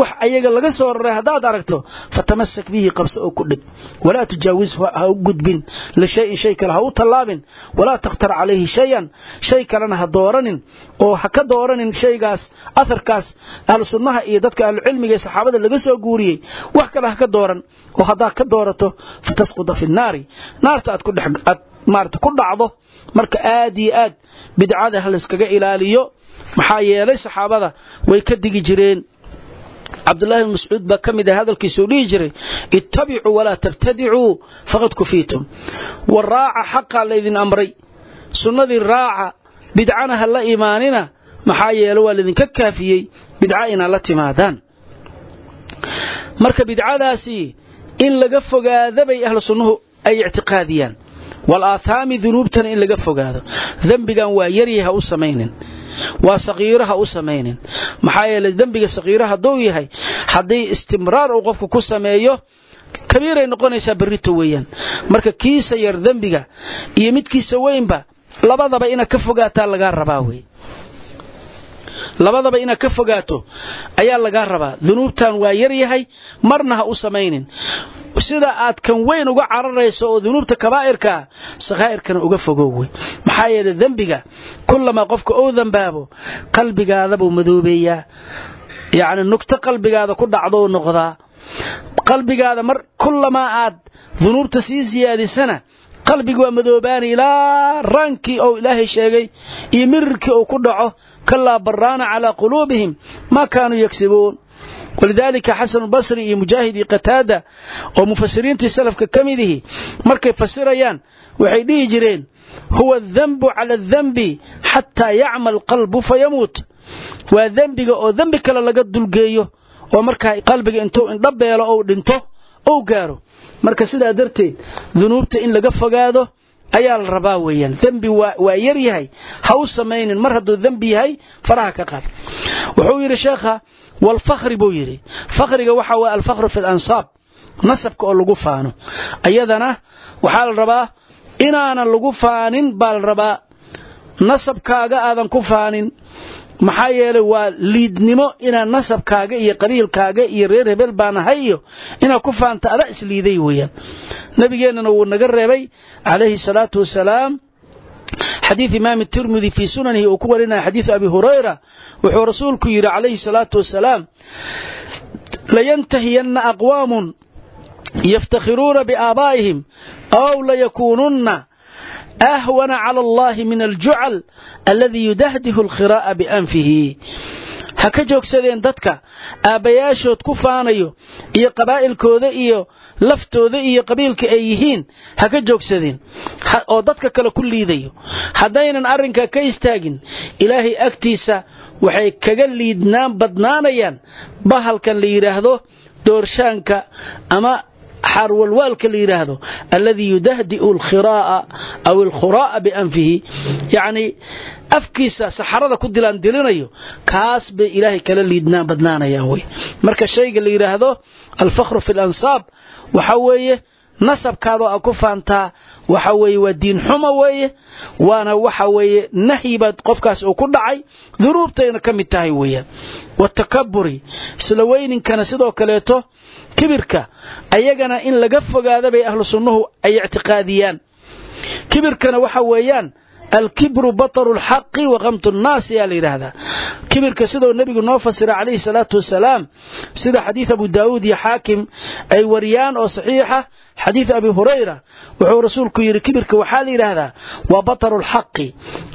wax ayaga laga soo raray haddaad aragto fatamasak bihi qabso oo ku dheg walaa tujaawizhu ha u gudbin. lishayin shay kale ha u tallaabin. walaa takhtar calayhi shayan shay kalena ha dooranin. oo ha ka dooranin shaygaas atharkaas ahlu sunnaha iyo dadka ahlucilmiga ee saxaabada laga soo guuriyey. wax kale ha ka dooran. oo haddaad ka doorato fatasquda fi nnaari naarta aad maarata ku dhacdo marka aad iyo aad bidcada ha layskaga ilaaliyo maxaa yeelay saxaabada way ka digi jireen. Cabdulahi bn mascuud baa ka mid ah hadalkiisuu dhihi jiray ittabicuu walaa tabtadicuu faqad kufiitum war raaca xaqaa laydin amray. Sunnadii raaca bidcana ha la imaanina maxaa yeele waa laydinka kaafiyey bidca inaad la timaadaan. Marka bidcadaasi in laga fogaada bay ahlu sunnuhu ay ictiqaadiyaan walaathaami dunuubtana in laga fogaado. Dembigan waa yaryahay ha u samaynin. Waa sakiiro ha u samaynin. Maxaa yeelay dembiga sakiiro hadduu yahay haddii istimraar uu qofku ku sameeyo kabiiray noqonaysaa berrito weeyaan. Marka kiisa yar dembiga iyo midkiisa weynba labadaba inaad ka fogaataa lagaa rabaa wey labadaba inaad ka fogaato ayaa lagaa rabaa. Dunuubtan waa yar yahay marna ha u samaynin. Sida aad kan weyn uga cararayso oo dunuubta kabaa'irkaa sakhaa'irkana uga fogow wey maxaa yeele dembiga kullamaa qofka uu dambaabo qalbigaadabuu madoobeeyaa. Yacni nugto qalbigaada ku dhacdou noqdaa. Qalbigaada mar kullamaa aad dunuubta sii siyaadisana qalbiga waa madoobaani ilaa raankii ou ilaahay sheegay iyo mirirkii uu ku dhaco kalaa baraana calaa quluubihim maa kaanuu yagsibuun walidaalika xasanulbasri iyo mujaahid iyo qataada oo mufasiriintii salafka ka midihi markay fasirayaan waxay dhihi jireen huwa adanbu cala adanbi xataa yacma alqalbu fayamuut waa dembiga oo dembi kale laga dulgeeyo oo markaa qalbiga intuu indhabeelo ou dhinto ou gaaro marka sidaa darteed dunuubta in laga fogaado ayaa la rabaa weeyaan. Dembi waa yar yahay. Ha u samaynin. Mar hadduu dembi yahay faraha ka qaad. Wuxuu yidhi sheekha waalfakhri buu yidhi. Fakhriga waxa waye alfakhru fi alansaab nasabka oo lagu faano. Ayadana waxaa la rabaa inaanan lagu faanin baa la rabaa. Nasabkaaga aadan ku faanin maxaa yeelay waa liidnimo inaad nasabkaaga iyo qabiilkaaga iyo reer hebel baan ahay iyo inaad ku faanta ada isliiday weeyaan. Nabigeennana wuu naga reebay calayhi salaatu wasalaam. Xadiid imaam tirmidi fii sunanihi uu ku warinaya xadiidu abi hurayra wuxuu rasuulku yidhi calayhi salaatu wasalaam layantahiyanna aqwaamun yaftakhiruuna biaabaa'ihim aw layakuununna ahwana cala allahi min aljucal alladii yudahdihu alkhiraa'a bianfihi ha ka joogsadeen dadka aabbayaashood ku faanayo iyo qabaa'ilkooda iyo laftooda iyo qabiilka ay yihiin ha ka joogsadeen oo dadka kale ku liidayo haddaynan arrinka ka istaagin ilaahay agtiisa waxay kaga liidnaan badnaanayaan bahalkan la yidhaahdo doorshaanka ama xaarwalwaalka la yidhaahdo alladii yudahdi'u alkhiraa'a aw alkhuraa'a bianfihi. Yacnii afkiisa saxarada ku dilaandilinayo kaas bay ilaahay kala liidnaan badnaanayaan wey. Marka shayga la yidhaahdo alfakhru fi alansaab waxa weeye nasabkaadoo a ku faantaa waxa weeye waa diin xumo weeye. Waana waxa weeye nahyi baad qofkaas uu ku dhacay dunuubtayna ka mid tahay weeyaan watakaburi isla weyninkana sidoo kaleeto kibirka ayagana in laga fogaada bay ahlu sunnuhu ay ictiqaadiyaan. Kibirkana waxa weeyaan alkibru bataru lxaqi wa kamtu nnaas ayaa la yidhaahdaa. Kibirka sidoo nebigu noo fasira calayhi salaatu wasalaam sida xadiid abu daawuud iyo xaakim ay wariyaan oo saxiixa xadiid abi hurayra wuxuu rasuulku yidhi kibirka waxaa la yidhaahdaa waa bataru lxaqi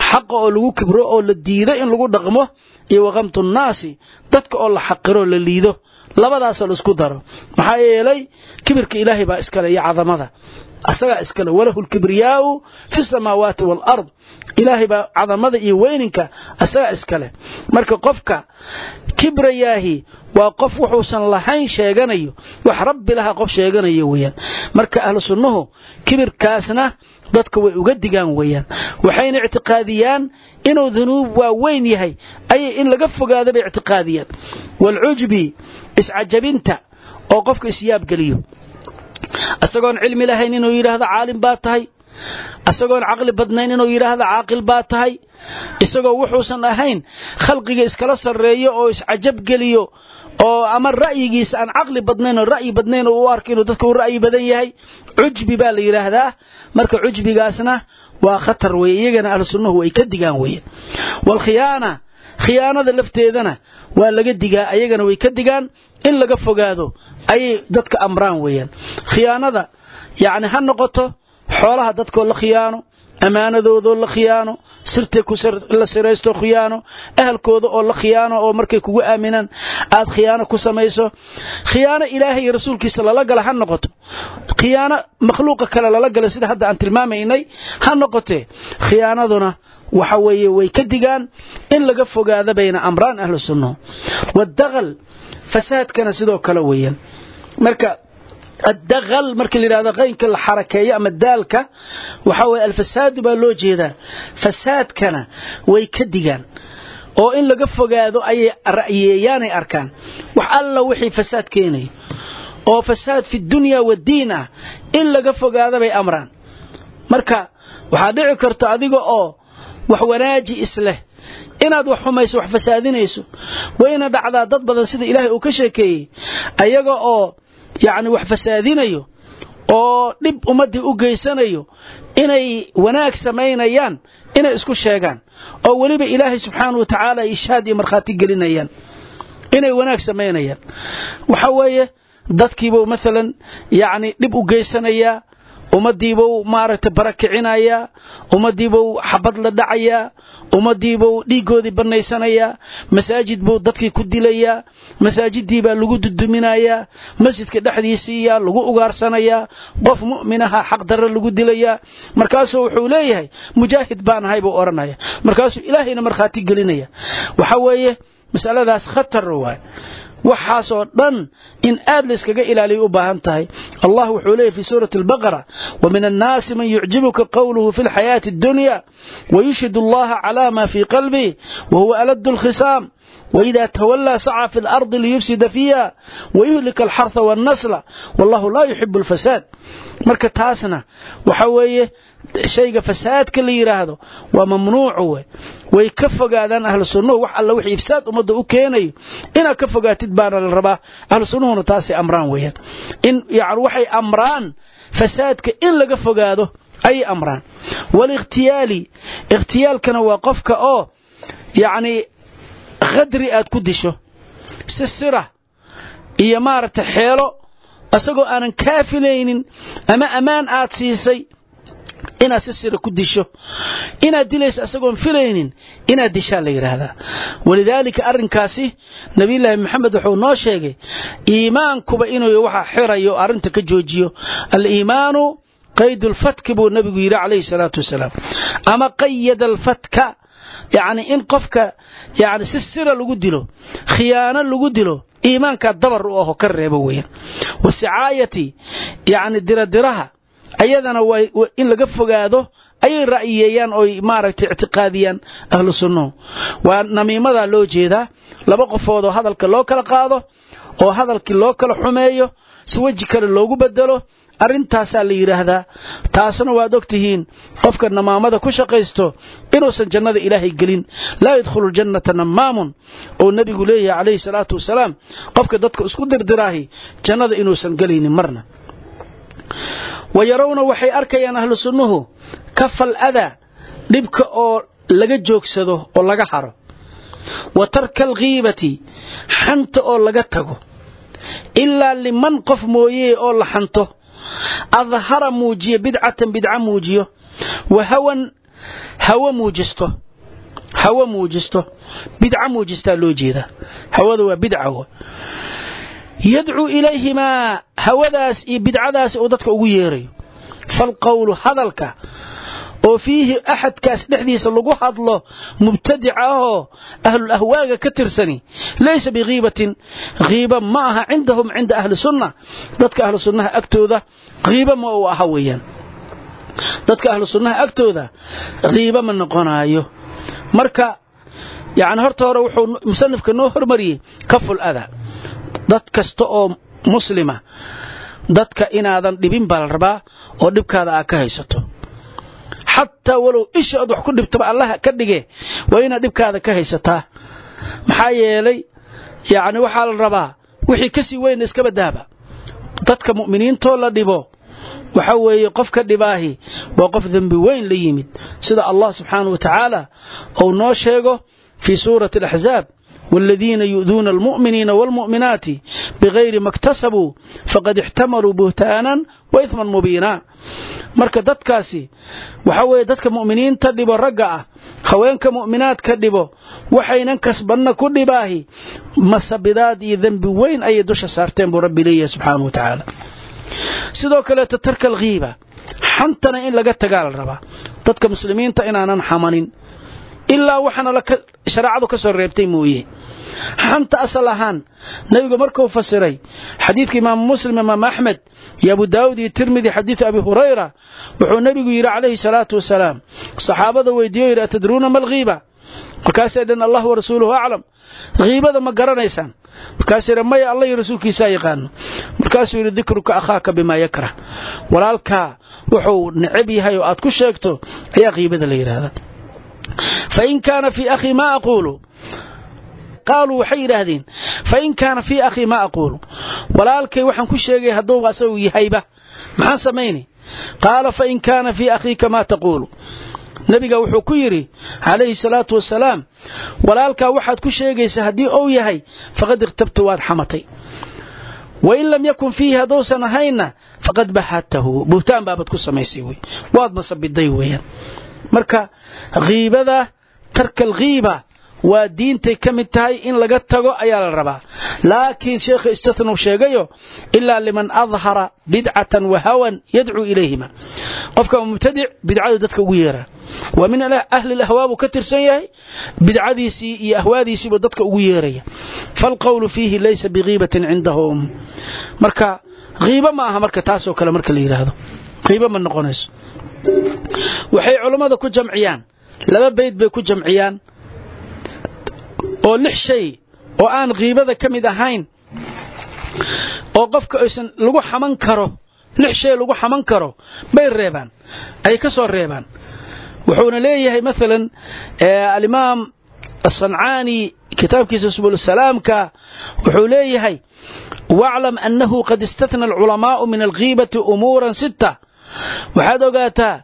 xaqa oo lagu kibro oo la diido in lagu dhaqmo iyo wa kamtu nnaasi dadka oo la xaqiro la liido labadaasoo la isku daro. Maxaa yeelay kibirka ilaahay baa iskale iyo cadamada. Asagaa iskale walahu lkibriyaau fi samaawaati waalard ilaahay baa cadamada iyo weyninka asagaa iskale. Marka qofka kibrayaahi waa qof wuxuusan lahayn sheeganayo wax rabbi lahaa qof sheeganayo weeyaan. Marka ahlu sunnuhu kibirkaasna dadka way uga digaan weeyaan. Waxayna ictiqaadiyaan inuu dunuub waaweyn yahay. Ayay in laga fogaada bay ictiqaadiyaan. Waalcujbi iscajabinta oo qofka isyaabgeliyo isagoon cilmi lahayn inuu yidhaahdo caalim baa tahay. Isagoon caqli badnayn inuu yidhaahdo caaqil baa tahay. Isagoo wuxuusan ahayn khalqiga iskala sarreeyo oo iscajabgeliyo oo ama ra'yigiisa aan caqli badnayn oo ra'yi badnayn u arko inuu dadka u ra'yi badan yahay cujbi baa la yidhaahdaa marka cujbigaasna waa khatar weye iyagana ahlu sunnuhu way ka digaan weye waalkhiyaana khiyaanada lafteedana waa laga digaa ayagana way ka digaan. In laga fogaado ayay dadka amraan weeyaan. Khiyaanada yacni ha noqoto xoolaha dadkoo la khiyaano ammaanadoodoo la khiyaano sirtay la siraysto khiyaano ahalkooda oo la khiyaano oo markay kugu aaminaan aad khiyaano ku samayso. Khiyaano ilaahay iyo rasuulkiisa lala gala ha noqoto. Khiyaano makhluuqa kale lala gala sida hadda aan tilmaamaynay ha noqotee khiyaanaduna waxa weeye way ka digaan in laga fogaada bayna amraan ahlu sunnuhu wadaqal fasaadkana sidoo kale weeyaan. Marka addaqal marka la yidhahdo qaynka la xarakeeyo ama daalka waxaa weye alfasaadu baa loo jeedaa fasaadkana way ka digaan oo in laga fogaado ayay ra'yeeyaanay arkaan wax alla wixii fasaad keenayo oo fasaad fi dunya waddiin ah in laga fogaado bay amraan marka waxaa dhici karta adiga oo wax wanaaji isleh inaad wax xumayso wax fasaadinayso wayna dhacdaa dad badan sida ilaahay uu ka sheekeeyey ayaga oo yacni wax fasaadinayo oo dhib ummaddii u geysanayo inay wanaag samaynayaan inay isku sheegaan oo weliba ilaahay subxaana wa tacaala ishaad iyo markhaati gelinayaan inay wanaag samaynayaan. Waxa weeye dadkiibuu maalan yacni dhib u geysanayaa ummaddiibuu maaragtay barakicinayaa ummaddiibuu xabad la dhacayaa ummadiibuu dhiiggoodii bannaysanayaa masaajid buu dadkii ku dilayaa masaajidii baa lagu duduminayaa masjidka dhexdiisiiyaa lagu ugaarsanayaa qof mu'minaha xaq darre lagu dilayaa markaasuu wuxuu leeyahay mujaahid baan ahay buu odhanaya markaasuu ilaahayna markhaati gelinaya. Waxa weeye masaladaas khatar waay waxaasoo dhan in aad la iskaga ilaaliya u baahan tahay allah wuxuu leeyahy fi suurati albaqara wamin annaasi man yucjibuka qowluhu fi lxayaati addunya wayushhid allaha calaa ma fii qalbih wahuwa aladu lkhisaam وإذا تولى سعى في الأرض ليفسد فيها ويهلك الحرث والنسل والله لا يحب الفساد marka taasna waxa weeye shayga fasaadka la yiraahdo waa mamnuuc way way ka fogaadaan ahlu sunnuhu wax alla wixii ifsaad ummadda u keenayo inaad ka fogaatid baana la rabaa. Ahlu sunnuhuna taasay amraan weeyaan. In yani waxay amraan fasaadka in laga fogaado ayay amraan. Walikhtiyaali ikhtiyaalkana waa qofka oo yacni khadri aad ku disho si sira iyo maaragta xeelo isagoo aanan kaafilaynin ama ammaan aad siisay inaad si sira ku disho inaad dilayso isagoon filaynin inaad dishaa la yidhaahdaa walidaalika arrinkaasi nabiyulaahi maxamed wuxuu noo sheegay iimaankuba inuu waxa xirayo arrinta ka joojiyo. Aliimaanu qayd lfatki buu nabigu yidhi calayhi salaatu wasalaam. Ama qayada alfatka yacni in qofka yani si sira lagu dilo khiyaano lagu dilo iimaankaa dabar u aho ka reebo weeyaan. Wasicaayati yacni diradiraha ayadana in laga fogaado ayay ra'yiyeeyaan oy maaragtay ictiqaadiyaan ahlu sunnuhu waa namiimadaa loo jeedaa laba qofood oo hadalka loo kala qaado oo hadalkii loo kala xumeeyo si weji kale loogu bedelo arrintaasaa la yidhaahdaa taasna waad og tihiin qofka namaamada ku shaqaysto inuusan jannada ilaahay gelin. Laa yadkhulu ljannata namaamun oo nebigu leeyahay calayhi salaatu wasalaam qofka dadka isku dirdiraahi jannada inuusan gelaynin marna wa yarawna waxay arkayaan ahlu sunnuhu kafal adaa dhibka oo laga joogsado oo laga haro. Wa tarka alkhiibati xanta oo laga tago. Ilaa liman qof mooyee oo la xanto. Adhara muujiyo bidcatan bidca muujiyo. Wa hawan hawo muujisto. Hawo muujisto. Bidca muujistaa loo jeedaa hawada waa bidca yadcuu ilayhimaa hawadaas iyo bidcadaas uu dadka ugu yeerayo falqowlu hadalka oo fiihi axadkaas dhexdiisa lagu hadlo mubtadica ahoo ahlul ahwaaga ka tirsani laysa bikhiibatin khiiba ma aha cindahum cinda ahli sunna. Dadka ahlu sunnaha agtooda khiiba ma uu aha weeyaan. Dadka ahlu sunnaha agtooda khiiba ma noqonaayo. Marka yani horta hore wuxuu musanifka noo hormariyey kaful ada dad kasta oo muslima dadka inaadan dhibin baa la rabaa oo dhibkaada aad ka haysato. Xataa walow isha aad wax ku dhibtaba allaha ka dhige waa inaad dhibkaada ka haysataa. Maxaa yeelay yacni waxaa la rabaa wixii ka sii weyna iskaba daaba dadka mu'miniintoo la dhibo waxa weeye qofka dhibaahi waa qof dembi weyn la yimid. Sida allah subxaanah wa tacaala uu noo sheego fii suurati alaxzaab والذين يؤذون المؤمنين والمؤمنات بغير ما اكتسبوا فقد احتملوا بهتانا وإثما مبينا marka dadkaasi waxa weeye dadka mu'miniinta dhibo ragga ah haweenka mu'minaadka dhibo waxaynan kasbanna ku dhibaahi masabidaad iyo dembi weyn ayay dusha saarteen buu rabbi leeyahay subxaanahu wa tacaala sidoo kaleeto tarka alkhiiba xantana in laga tagaa la rabaa dadka muslimiinta inaanan xamanin ilaa waxaana shareecadu ka soo reebtay mooye. Xanta asal ahaan nebigu markuu fasiray xadiidka imaamu muslim imaam axmed iyo abu daawud iyo tirmidi xadiidu abi hurayra wuxuu nebigu yidhi calayhi salaatu wasalaam saxaabada weydiiyo yidhi atadruuna ma alkhiiba markaasay dhan allah wa rasuuluhu aclam. Khiibada ma garanaysaan. Markaasuu yidhi maya allah iyo rasuulkiisaa yaqaano. Markaasuu yidhi dikruka akhaaka bimaa yakrah walaalkaa wuxuu necab yahay oo aad ku sheegto ayaa khiibada la yidhaahdaa fain kaana fii akhii maa aquulu qaaluu waxay yidhaahdeen fain kaana fii akhii maa aquulu walaalkay waxaan ku sheegay hadduu asagu yahayba maxaan samayni qaala fain kaana fii akhiika maa taquulu nebiga wuxuu ku yidhi calayhi salaatu wasalaam walaalkaa waxaad ku sheegaysa haddii uu yahay faqad ikhtabta waad xamatay wain lam yakun fiihi hadduusan ahaynna faqad bahadtahu buhtaan baabad ku samaysay waad masabiday weeyaan marka khiibada tarka alkhiiba waa diintay ka mid tahay in laga tago ayaa la rabaa. Laakiin sheekha istathnuu sheegayo ilaa liman adhara bidcatan wa hawan yadcuu ilayhima. Qofka mubtadic bidcadu dadka ugu yeeraa. Waa min ahli lahwaa buu ka tirsan yahay bidcadiisii iyo ahwaadiisiibuu dadka ugu yeeraya. Falqowlu fiihi laysa bikhiibatin cindahum. Marka khiibo ma aha marka taasoo kale marka la yidhaahdo khiibo ma noqonayso waxay culammada ku jamciyaan. Laba bayd bay ku jamciyaan. Oo lix shay oo aan kiibada ka mid ahayn oo qofka aysan lagu xaman karo lix shay lagu xaman karo bay reebaan. Ay ka soo reebaan. Wuxuuna leeyahay maalan alimaam asancaani kitaabkiisa subul salaamka wuxuu leeyahay waclam annahu qad istatna alculamaa'u min alkiibati umuuran sitta waxaad ogaataa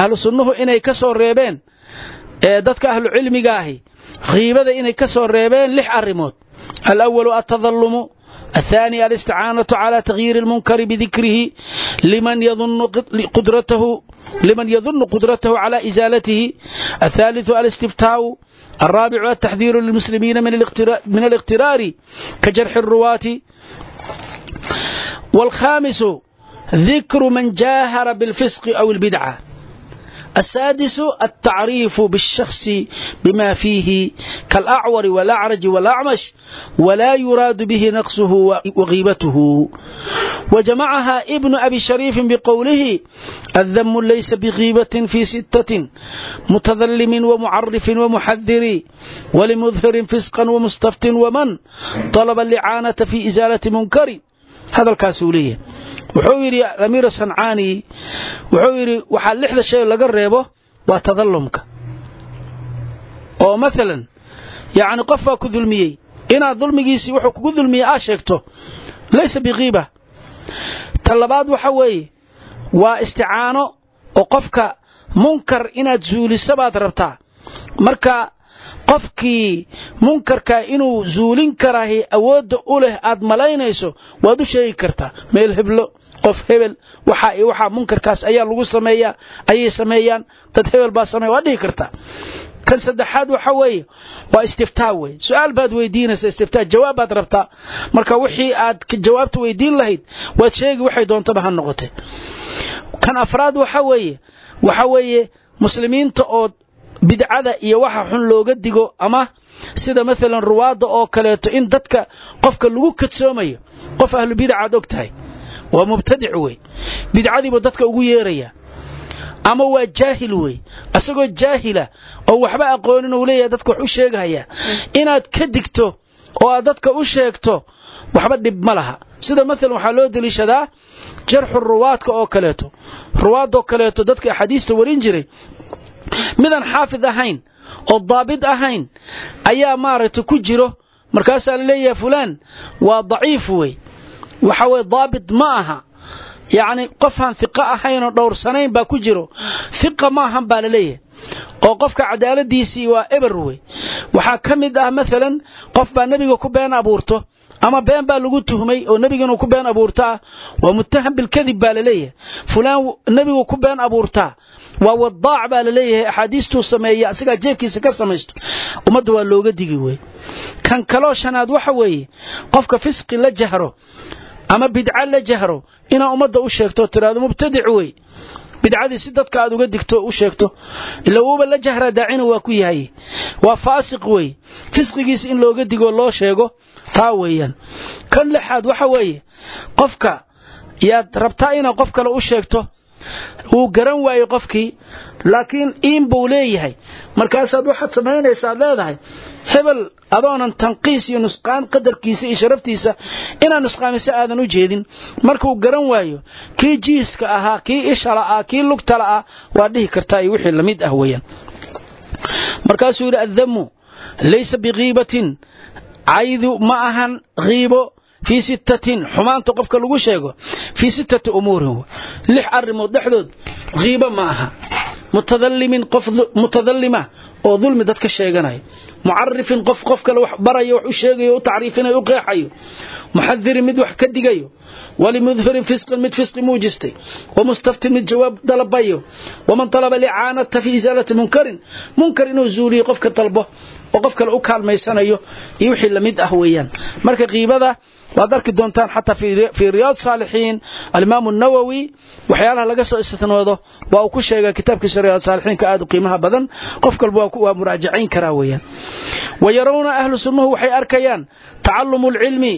ahlu sunnuhu inay ka soo reebeen dadka ahlucilmiga ahi khiibada inay ka soo reebeen lix arrimood. Alawalu atadallumu ahaani alisticaanatu calaa takhyiiri lmunkari bidikrihi liman yadunnu qudratahu calaa isaalatihi athaaliu alistibtaa'u alraabicu altaxdiiru lilmuslimiina min aliqhtiraari ka jarxi اruwaati من الاقترار كجرح الرواة والخامس ذكر من جاهر بالفسق أو البدعة السادس التعريف بالشخص بما فيه كالأعور والأعرج والأعمش ولا يراد به نقصه وغيبته وجمعها ابن أبي شريف بقوله الذم ليس بغيبة في ستة متظلم ومعرف ومحذر ولمظهر فسقا ومستفت ومن طلب اللعانة في إزالة منكر هذا الكاسولية wuxuu yidhi amiir sancaani wuxuu yidhi waxaa lixda shay laga reebo waa tadallumka. Oo maalan yacni qof baa ku dulmiyey inaad dulmigiisii wuxuu kugu dulmiyey aa sheegto laysa bikiiba ta labaad waxa weeye waa isticaano oo qofka munkar inaad zuuliso baad rabtaa. Marka qofkii munkarka inuu zuulin karaahi awoodda u leh aad malaynayso waad u sheegi kartaa. Meel heblo qof hebel waxa waxaa munkarkaas ayaa lagu sameeyaa ayay sameeyaan dad hebel baa sameeya waad dhihi kartaa. Kan saddexaad waxa weeye waa istiftaa wey su'aal baad weydiinaysa istiftaa jawaab baad rabtaa. Marka wixii aad jawaabta weydiin lahayd waad sheegi waxay doontaba ha noqotay. Kan afraad waxa weeye waxa weeye muslimiinta oo bidcada iyo waxa xun looga digo ama sida maalan ruwaadda oo kaleeto in dadka qofka lagu kadsoomayo qof ahlu bidacaad og tahay. Waa mubtadic wey bidcadiibuu dadka ugu yeerayaa ama waa jaahil wey isagoo jaahila oo waxba aqoonin uu leeyahay dadka wax u sheegahayaa inaad ka digto oo aad dadka u sheegto waxba dhib ma laha. Sida maalan waxaa loo deliishadaa jarxu ruwaadka oo kaleeto. Ruwaadoo kaleeto dadka axaadiista warin jiray midaan xaafid ahayn oo daabit ahayn ayaa maaragtay ku jiro markaasaa la leeyahay fulaan waa daciif wey waxa weye daabit ma aha. Yacni qofaan hiqo ahaynoo dhowrsanayn baa ku jiro hiqa ma ahan baa la leeyahay. Oo qofka cadaaladiisii waa eber wey waxaa ka mid ah maalan qof baa nebiga ku been abuurto ama been baa lagu tuhmay oo nebiga inuu ku been abuurtaa waa muttaham bilkadib baa la leeyahay. Fulaan nebigu ku been abuurtaa waa wadaac baa la leeyahay axaadiistuu sameeya asigaa jeebkiisa ka samaysto. Ummadda waa looga digi wey kan kaloo shanaad waxa weeye qofka fisqi la jahro ama bidca la jahro inaa ummadda u sheegto tiraado mubtadic wey bidcadii si dadka aad uga digto u sheegto. Ila wuuba la jahraa daacina waa ku yahay. Waa faasiq wey fisqigiisa in looga digo loo sheego taa weeyaan. Kan lixaad waxa weeye qofka yaad rabtaa inaad qof kale u sheegto wuu garan waayey qofkii laakiin iin buu leeyahay. Markaasaad waxaad samaynaysaad leedahay hebel adoonan tanqiis iyo nusqaan qadarkiisa iyo sharaftiisa inaad nusqaamiso aadan u jeedin. Markuu garan waayo kii jiiska ahaa kii ishala'ah kii lugtala'ah waad dhihi kartaa iyo wixii la mid ah weeyaan. Markaasuu yidhi addamu laysa bikiibatin caydu ma ahan kiibo fii sittatin xumaanta qofka lagu sheego fii sittati umuurin lix arrimood dhexdood kiibo ma aha. Mutadallimin qof mutadallima oo dulmi dad ka sheeganaya mucarifin qof qof kale wax barayo wax u sheegayo u tacriifinayo u qeexayo. Muxadirin mid wax ka digayo. Walimudhirin fisqin mid fisqi muujistay wamustaftin mid jawaab dalabayo waman talaba licaanata fii isaalati munkarin. Munkar inuu zuuliyo qofka dalbo oo qof kale u kaalmaysanayo iyo wixii la mid ah weeyaan. Marka qiibada waad arki doontaan xataa fii riyaad saalixiin alimaamu nawowi waxyaalaha laga soo istinoodo waa uu ku sheega kitaabkiisa riyaad saalixiinka aad u qiimaha badan. Qof kalba waa muraajacayn karaa weeyaan. Wa yarawna ahlu sunnuhu waxay arkayaan tacalumu lcilmi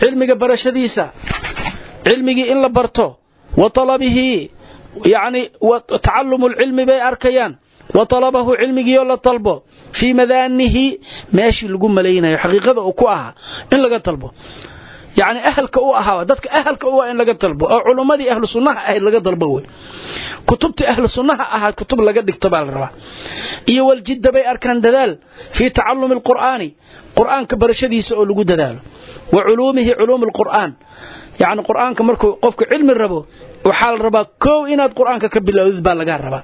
cilmiga barashadiisa cilmigii in la barto wa talabihi yani tacalumu lcilmi bay arkayaan wa talabahu cilmigiioo la talbo. Fii madaanihi meeshii lagu malaynayo xaqiiqada uu ku ahaa in laga talbo. Yacni ahalka u ahaa dadka ahalka u ah in laga dalbo oo culummadii ahlu sunnaha ahayd laga dalbo wey. Kutubtii ahlu sunnaha ahayd kutub laga dhigto baa la rabaa. Iyo waljidda bay arkaan dadaal fii tacallumi alqur'aani qur'aanka barashadiisa oo lagu dadaalo. Wa culuumihi culuumi alqur'aan yacni qur'aanka markuu qofku cilmi rabo waxaa la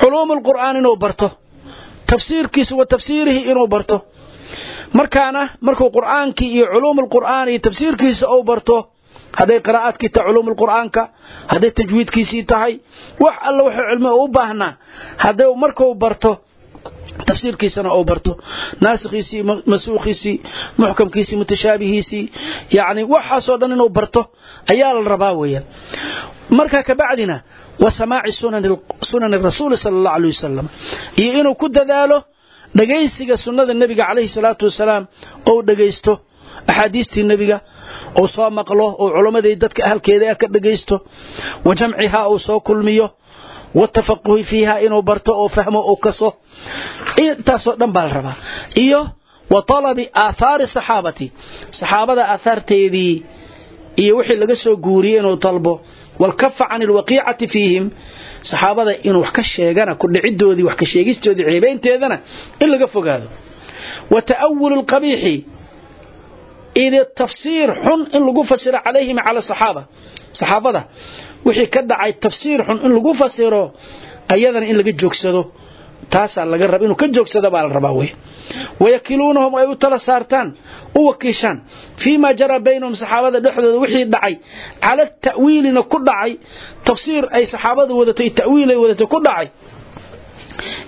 culuumu alqur'aan inuu barto tafsiirkiisa wa tafsiirihi inuu barto. Markaana markuu qur'aankii iyo culuumulqur'aan iyo tafsiirkiisa uu barto hadday qiraa'aadkii tahay culuumulqur'aanka hadday tajwiidkiisii tahay wax alla wuxuu cilmi u baahnaa. Hadday markuu barto tafsiirkiisana uu barto. Naasikhiisii masuukhiisii muxkamkiisii mutashaabihiisii yacni waxaasoo dhan inuu barto ayaa la rabaa weeyaan. Markaa kabacdina wa samaaci sunani rasuuli sala allahu alay wasalam iyo inuu ku dadaalo dhegaysiga sunnada nebiga calayhi salaatu wasalaam ou dhegaysto axaadiistii nebiga uu soo maqlo uu culammadii dadka ahalkeeda ka dhegaysto wa jamcihaa uu soo kulmiyo watafaquhi fiiha inuu barto oo fahmo oo kaso intaasoo dhan baa la rabaa. Iyo wa talabi aathaari saxaabati saxaabada aahaarteedii iyo wixii laga soo guuriyey inuu dalbo walkafa can alwaqiicati fiihim saxaabada inuu wax ka sheegana ku dhicidoodii wax ka sheegistoodii ceebaynteedana in laga fogaado. Wa ta'awulu alqabiixi id tafsiir xun in lagu fasiro calayhim cala saxaaba. Saxaabada wixii ka dhacay tafsiir xun in lagu fasiro ayadana in laga joogsado taasaa laga raba inuu ka joogsado baa la rabaa wey. Wayakiluunahum ay u tala saartaan u wakiishaan. Fii ma jaraa baynahum saxaabada dhexdooda wixii dhacay cala ta'wiilina ku dhacay. Tafsiir ay saxaabada wadato iyo ta'wiil ay wadato ku dhacay.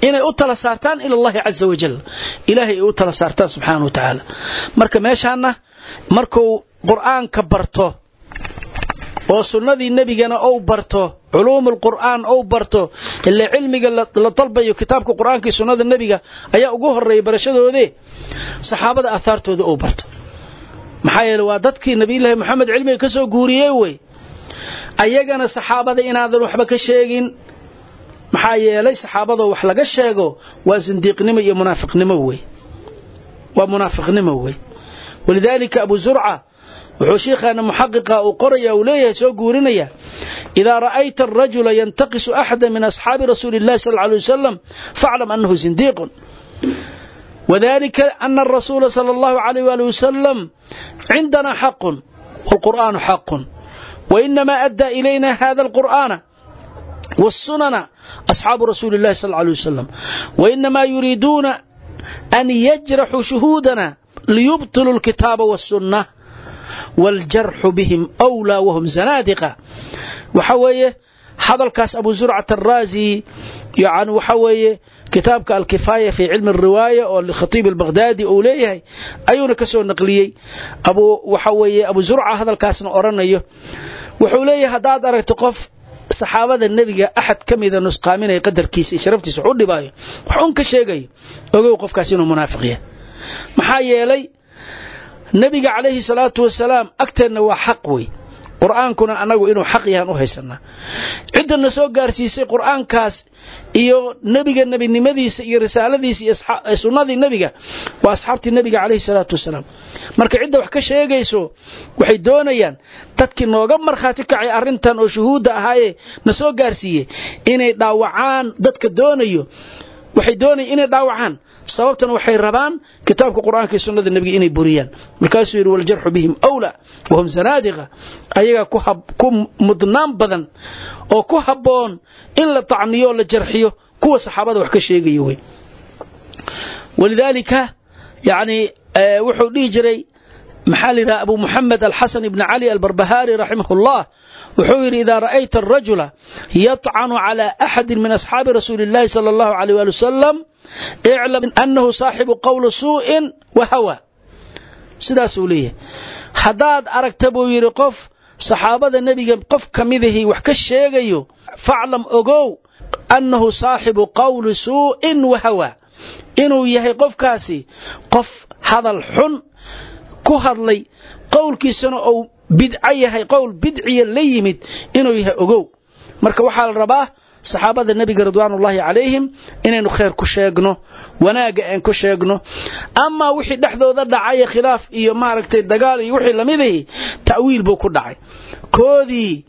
Inay u tala saartaan ila allahi caza wajal ilaahay ay u tala saartaan subxaana wa tacaala marka meeshaana markuu qur'aanka barto oo sunnadii nebigana ou barto culuumulqur'aan ou barto ilaa cilmiga la dalbayo kitaabka qur'aanka iyo sunnada nebiga ayaa ugu horreeya barashadoodee. Saxaabada aahaartooda ou barto. Maxaa yeele waa dadkii nebiyulaahi moxamed cilmiga ka soo guuriyey wey. Ayagana saxaabada inaadan waxba ka sheegin. Maxaa yeelay saxaabadoo wax laga sheego waa sindiiqnimo iyo munaafiqnimo wey. Waa munaafiqnimo wey. Walidaalika abu zurca wuxuu shiikhaana muxaqiqa uu qoraya uu leeyahay soo guurinaya idaa ra'ayta arajula yantaqisu axada min asxaabi rasuuli illahi sal lla lay wasalam faclam annahu sindiiqun wadalika ana arasuula sala allahu alayh waali wasalam cindana xaqun waalqur'aanu xaqun wainamaa addaa ilayna hada alqur'aana wاsunana asxaabu rasuuli illahi sal lay wasalam wainamaa yuriiduuna an yajraxuu shuhuudana liyubtiluu alkitaaba wاsunna wljarxu bihim wlaa wahum zanaadiqa waxa weeye hadalkaas abu zurcat araazi yani waxa weeye kitaabka alkifaaya fi cilmi riwaaya oo khatiib albaqhdaadi uu leeyahay ayuuna ka soo naqliyey waxa weeye abu zurca hadalkaasna odhanayo wuxuu leeyahay haddaad aragto qof saxaabada nebiga axad ka mida nusqaaminaya qadarkiisa iyo sharaftiisa wax u dhibaayo wax un ka sheegayo ogow nebiga calayhi salaatu wasalaam agteenna waa xaq wey. Qur'aankuna annagu inuu xaq yahaan u haysanaa ciddana soo gaarsiisay qur'aankaas iyo nebiga nebinimadiisa iyo risaaladiisa iyo sunnadii nebiga waa asxaabtii nebiga calayhi salaatu wasalaam. Marka cidda wax ka sheegayso waxay doonayaan dadkii nooga markhaati kacay arrintan oo shuhuudda ahaayee na soo gaarsiiyey inay dhaawacaan dadka doonayo waxay doonayaan inay dhaawacaan. Sababtan waxay rabaan kitaabka qur'aanka iyo sunnada nebiga inay buriyaan. Markaasuu yidhi waljarxu bihim awla wahum zanaadiqa ayagaa ku mudnaan badan oo ku habboon in la tacniyo oo la jarxiyo kuwa saxaabada wax ka sheegaya wey. Walidaalika yani wuxuu dhihi jiray maxaa la yidhaha abu muxamed alxasan ibni cali albarbahaari raximah wuxuu yidhi idaa ra'ayta arajula yطcanu calى axadi min asxaabi rasuuli اllahi salى اllahu alيh ali wasalam iclam annahu saaxibu qowli suu'in wa hawa sidaasuu leeyahay haddaad aragta buu yidhi qof saxaabada nebiga qof ka midahii wax ka sheegayo faclam ogow annahu saaxibu qowli suu'in wa hawa inuu yahay qofkaasi qof hadal xun ku hadlay qowlkiisana uu bidco yahay qowl bidciya la yimid inuu yahay ogow. Marka waxaa la rabaa saxaabada nebiga ridwaanullaahi calayhim inaynu khayr ku sheegno wanaagga aan ku sheegno. Amaa wixii dhexdooda dhacay khilaaf iyo maaragtay dagaal iyo wixii lamidahi ta'wiil buu ku dhacay. Koodii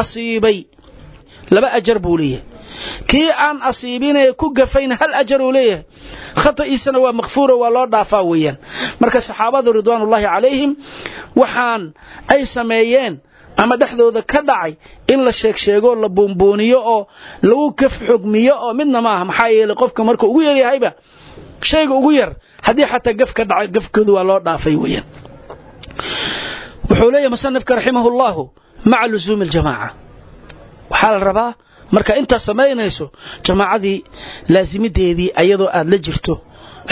asiibay laba ajar buu leeyahay kii aan asiibinee ku gafayna hal ajar uu leeyahay. Khata'iisana waa makfuuro waa loo dhaafaa weeyaan. Marka saxaabadu ridwaanullaahi calayhim waxaan ay sameeyeen ama dhexdooda ka dhacay in la sheeg sheegoo la buunbuuniyo oo lagu kaf xugmiyo oo midna maaha maxaa yeelay qofka marka ugu yaryahayba shayga ugu yar haddii xataa gaf ka dhacay gafkoodu waa loo dhaafay weeyaan. Wuxuu leeyahay musanifka raximahullahu maca lusuumi aljamaaca waxaa la rabaa marka intaad samaynayso jamaacadii laasimideedii ayadoo aad la jirto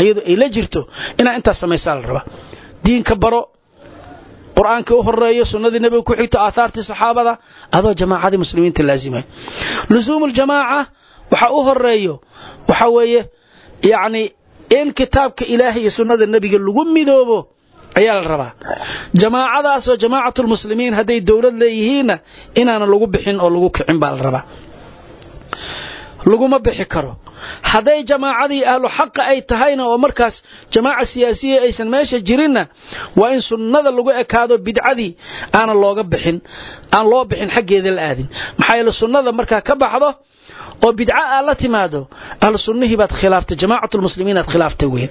ayadoo ay la jirto inaad intaas samaysaa la rabaa. Diinka baro qur'aankii u horeeyo sunnadii nebiga ku xigto aahaartii saxaabada adoo jamaacadii muslimiinta laazimay lusuumu ljamaaca waxa u horeeyo waxa weeye yacni in kitaabka ilaahay iyo sunnada nebiga lagu midoobo ayaa la rabaa. Jamaacadaasoo jamaacatulmuslimiin hadday dowlad leeyihiinna inaanan lagu bixin oo lagu kicin baa la rabaa laguma bixi karo. Hadday jamaacadii ahlu xaqa ay tahayna oo markaas jamaaca siyaasiya aysan meesha jirinna waa in sunnada lagu ekaado bidcadii aanan looga bixin aan loo bixin xaggeeda la aadin. Maxaa yeele sunnada markaa ka baxdo oo bidca aad la timaado ahlu baad khilaaftay jamaacatulmuslimiin aad khilaaftay weyn.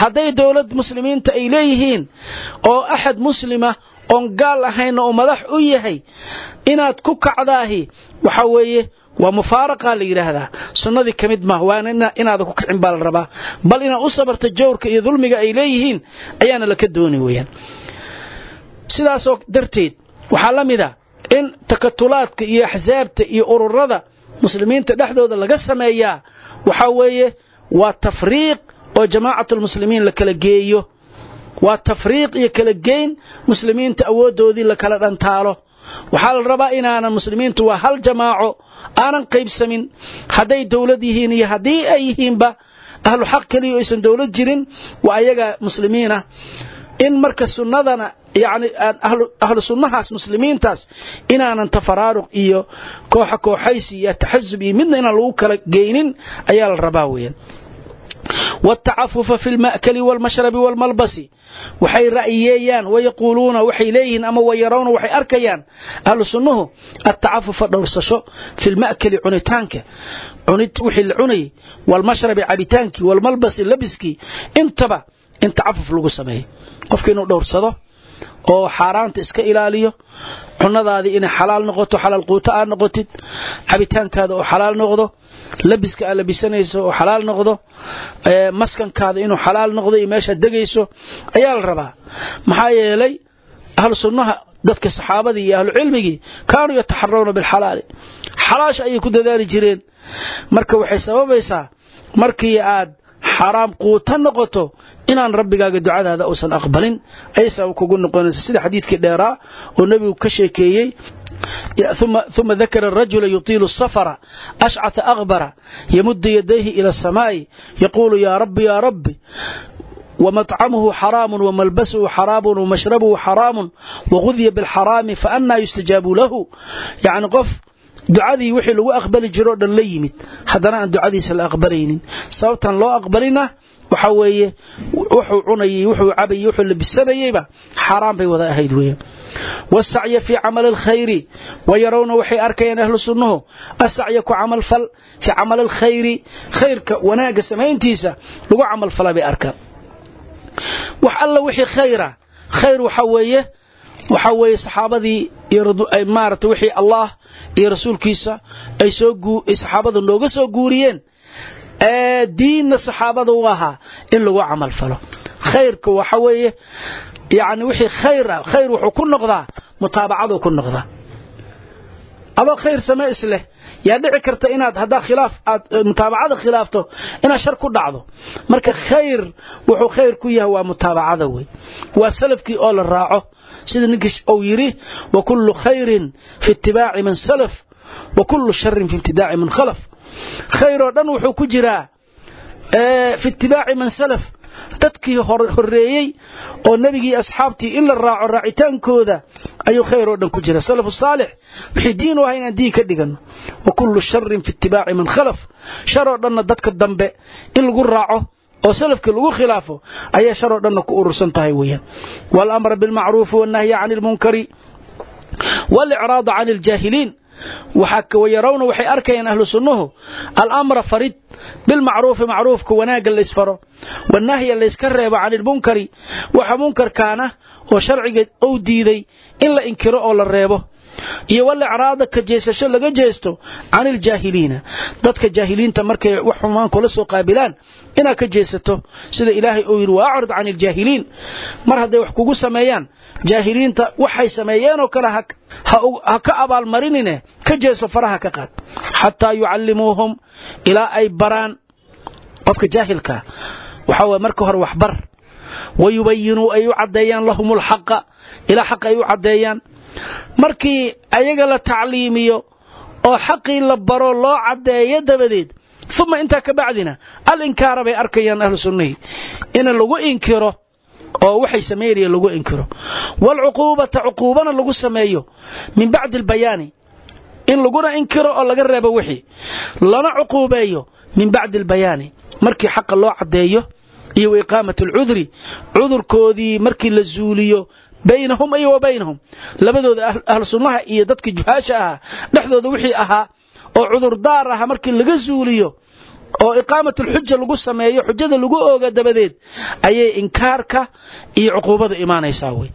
Hadday dowlad muslimiinta ay leeyihiin oo axad muslima oon gaal ahayna uu madax u yahay inaad ku kacdaahi waxa weeye waa mufaaraqa la yidhaahdaa sunnadii ka mid maaha waana inaada ku kicin baa la rabaa. Bal inaad u sabarto jawrka iyo dulmiga ay leeyihiin ayaana laka dooni weyaan sidaasoo darteed waxaa la mida in takatulaadka iyo axsaabta iyo ururada muslimiinta dhexdooda laga sameeyaa waxaa weeye waa tafriiq oo jamaacatulmuslimiin la kala geeyo. Waa tafriiq iyo kala geyn muslimiinta awooddoodii la kala dhantaalo waxaa la rabaa inaanan muslimiintu waa hal jamaaco aanan qaybsamin. Hadday dowlad yihiin iyo haddii ay yihiinba ahlu xaq keliya aysan dowlad jirin waa ayaga muslimiinah in marka sunnadana yacni ahlu sunnahaas muslimiintaas inaanan tafaraaruq iyo kooxa kooxaysi iyo taxasub iyo midna inaan lagu kala geynin ayaa la rabaa weeyaan. Watacafufa fi lma'kali waalmashrabi waalmalbasi waxay ra'yiyeeyaan wayaquuluuna waxay leeyihiin ama wayarawna waxay arkayaan ahlu sunnuhu atacafufa dhowrsasho fi lma'kali cunitaanka. Wixii la cunayay waalmashrabi cabitaankii waalmalbasi labiskii intaba in tacafuf lagu sameeyo. Qofka inuu dhowrsado oo xaaraanta iska ilaaliyo cunadaadii inay xalaal noqoto xalaal quuto aad noqotid cabitaankaada oo xalaal noqdo labiska aad labisanayso oo xalaal noqdo maskankaada inuu xalaal noqdo iyo meeshaad degayso ayaa la rabaa. Maxaa yeelay ahlu sunnaha dadka saxaabadii iyo ahlu cilmigii kaanuu yataxarawna bilxalaali. Xalaasha ayay ku dadaali jireen. Marka waxay sababaysaa markii aad xaraam quuto noqoto inaan rabbigaaga ducadaada uusan aqbalin ayay sabab kugu noqonaysa sida xadiidkii dheeraa oo nebigu ka sheekeeyey ثuma dakara الrajula yuطiilu الsafra ashcata akbara yamudu yadayhi ilى الsamaaءi yaquulu ya rabbi ya rabbi ومطعمه حرام وملبسه حرام ومشربه حرام وغذي بالحرام فأنا يستجاب له يعني قف ducadii wixii lagu aqbali jiro o dhan la yimid haddana aan ducadiisa la aqbalaynin sababtan loo aqbalina waxa weeye wuxuu cunayay wuxuu cabayay wuxuu labisanayeyba xaaraan bay wada ahayd weeyaan wasacya fii camali alkhayri wayarawna waxay arkayaan ahlu sunnuhu asacya ku camalfal fii camali alkhayri khayrka wanaagga samayntiisa lagu camalfala bay arkaan wax alla wixii khayra khayr waxa weeye waxaa weeye saxaabadii maarata wixii allah iyo rasuulkiisa ay soo saxaabadu nooga soo guuriyeen diinna saxaabada u ahaa in lagu camal falo khayrka waxa weeye yani wixii khayra khayr wuxuu ku noqdaa mutaabacaduu ku noqdaa. Adoo khayr same isleh. Yaa dhici karta inaad haddaa khilaaf aad mutaabacada khilaafto inaad shar ku dhacdo. Marka khayr wuxuu khayr ku yahay waa mutaabacada wey. Waa salafkii oo la raaco. Sida ninkii uu yidhi wa kullu khayrin fi itibaaci man salaf wa kullu sharin fi ibtidaaci man khalaf. Khayr oo dhan wuxuu ku jiraa fi itibaaci man salaf dadkii horreeyey oo nebigii asxaabtii in la raaco raacitaankooda ayuu khayr oo dhan ku jira. Salafu saalix wixii diin u ahaa inaan diin ka dhiganno wa kullu sharin fi itibaaci man khalaf. Shar oo dhanna dadka dambe in lagu raaco oo salafkii lagu khilaafo ayaa shar oo dhanna ku urursan tahay weeyaan. Waalamra bilmacruufi wannahyi cani ilmunkari waalicraada cani iljaahiliin yarawna waxay arkayaan ahlu sunnuhu alamra farid bilmacruufi macruufka wanaagga laysfaro wanahya layska reebo cani ilmunkari waxa munkarkaana oo sharciga uu diiday in la inkiro oo la reebo iyo walicraada ka jeesasho laga jeesto cani iljaahiliina dadka jaahiliinta markay wax xumaan kula soo qaabilaan inaad ka jeesato sida ilaahay uu yidhi waacrid cani iljaahiliin mar hadday wax kugu sameeyaan jaahiliinta waxay sameeyeenoo kale ha ka abaalmarinine ka jeeso faraha ka qaad. Xataa yucallimuuhum ilaa ay baraan qofka jaahilkaa waxaa marka hore waxbar. Wa yubayinuu ay u caddeeyaan lahum alxaqa ilaa xaq ay u caddeeyaan. Markii ayaga la tacliimiyo oo xaqii la baro loo caddeeyo dabadeed uma intaa ka bacdina al inkaara bay arkayaan ahlu sunnihii in lagu inkiro oo waxay samaynayeen lagu inkiro. Waalcuquubata cuquubana lagu sameeyo min bacdi albayaani in laguna inkiro oo laga reebo wixii lana cuquubeeyo min bacdi albayaani markii xaqa loo caddeeyo iyo wa iqaamat alcudri cudurkoodii markii la zuuliyo baynahum iyo wa baynahum. Labadooda ahlu sunnaha iyo dadkii juhaasha ahaa dhexdooda wixii ahaa oo cudurdaar aha markii laga zuuliyo oo iqaamatulxuja lagu sameeyo xujada lagu ooga dabadeed ayay inkaarka iyo cuquubada imaanaysaa wey.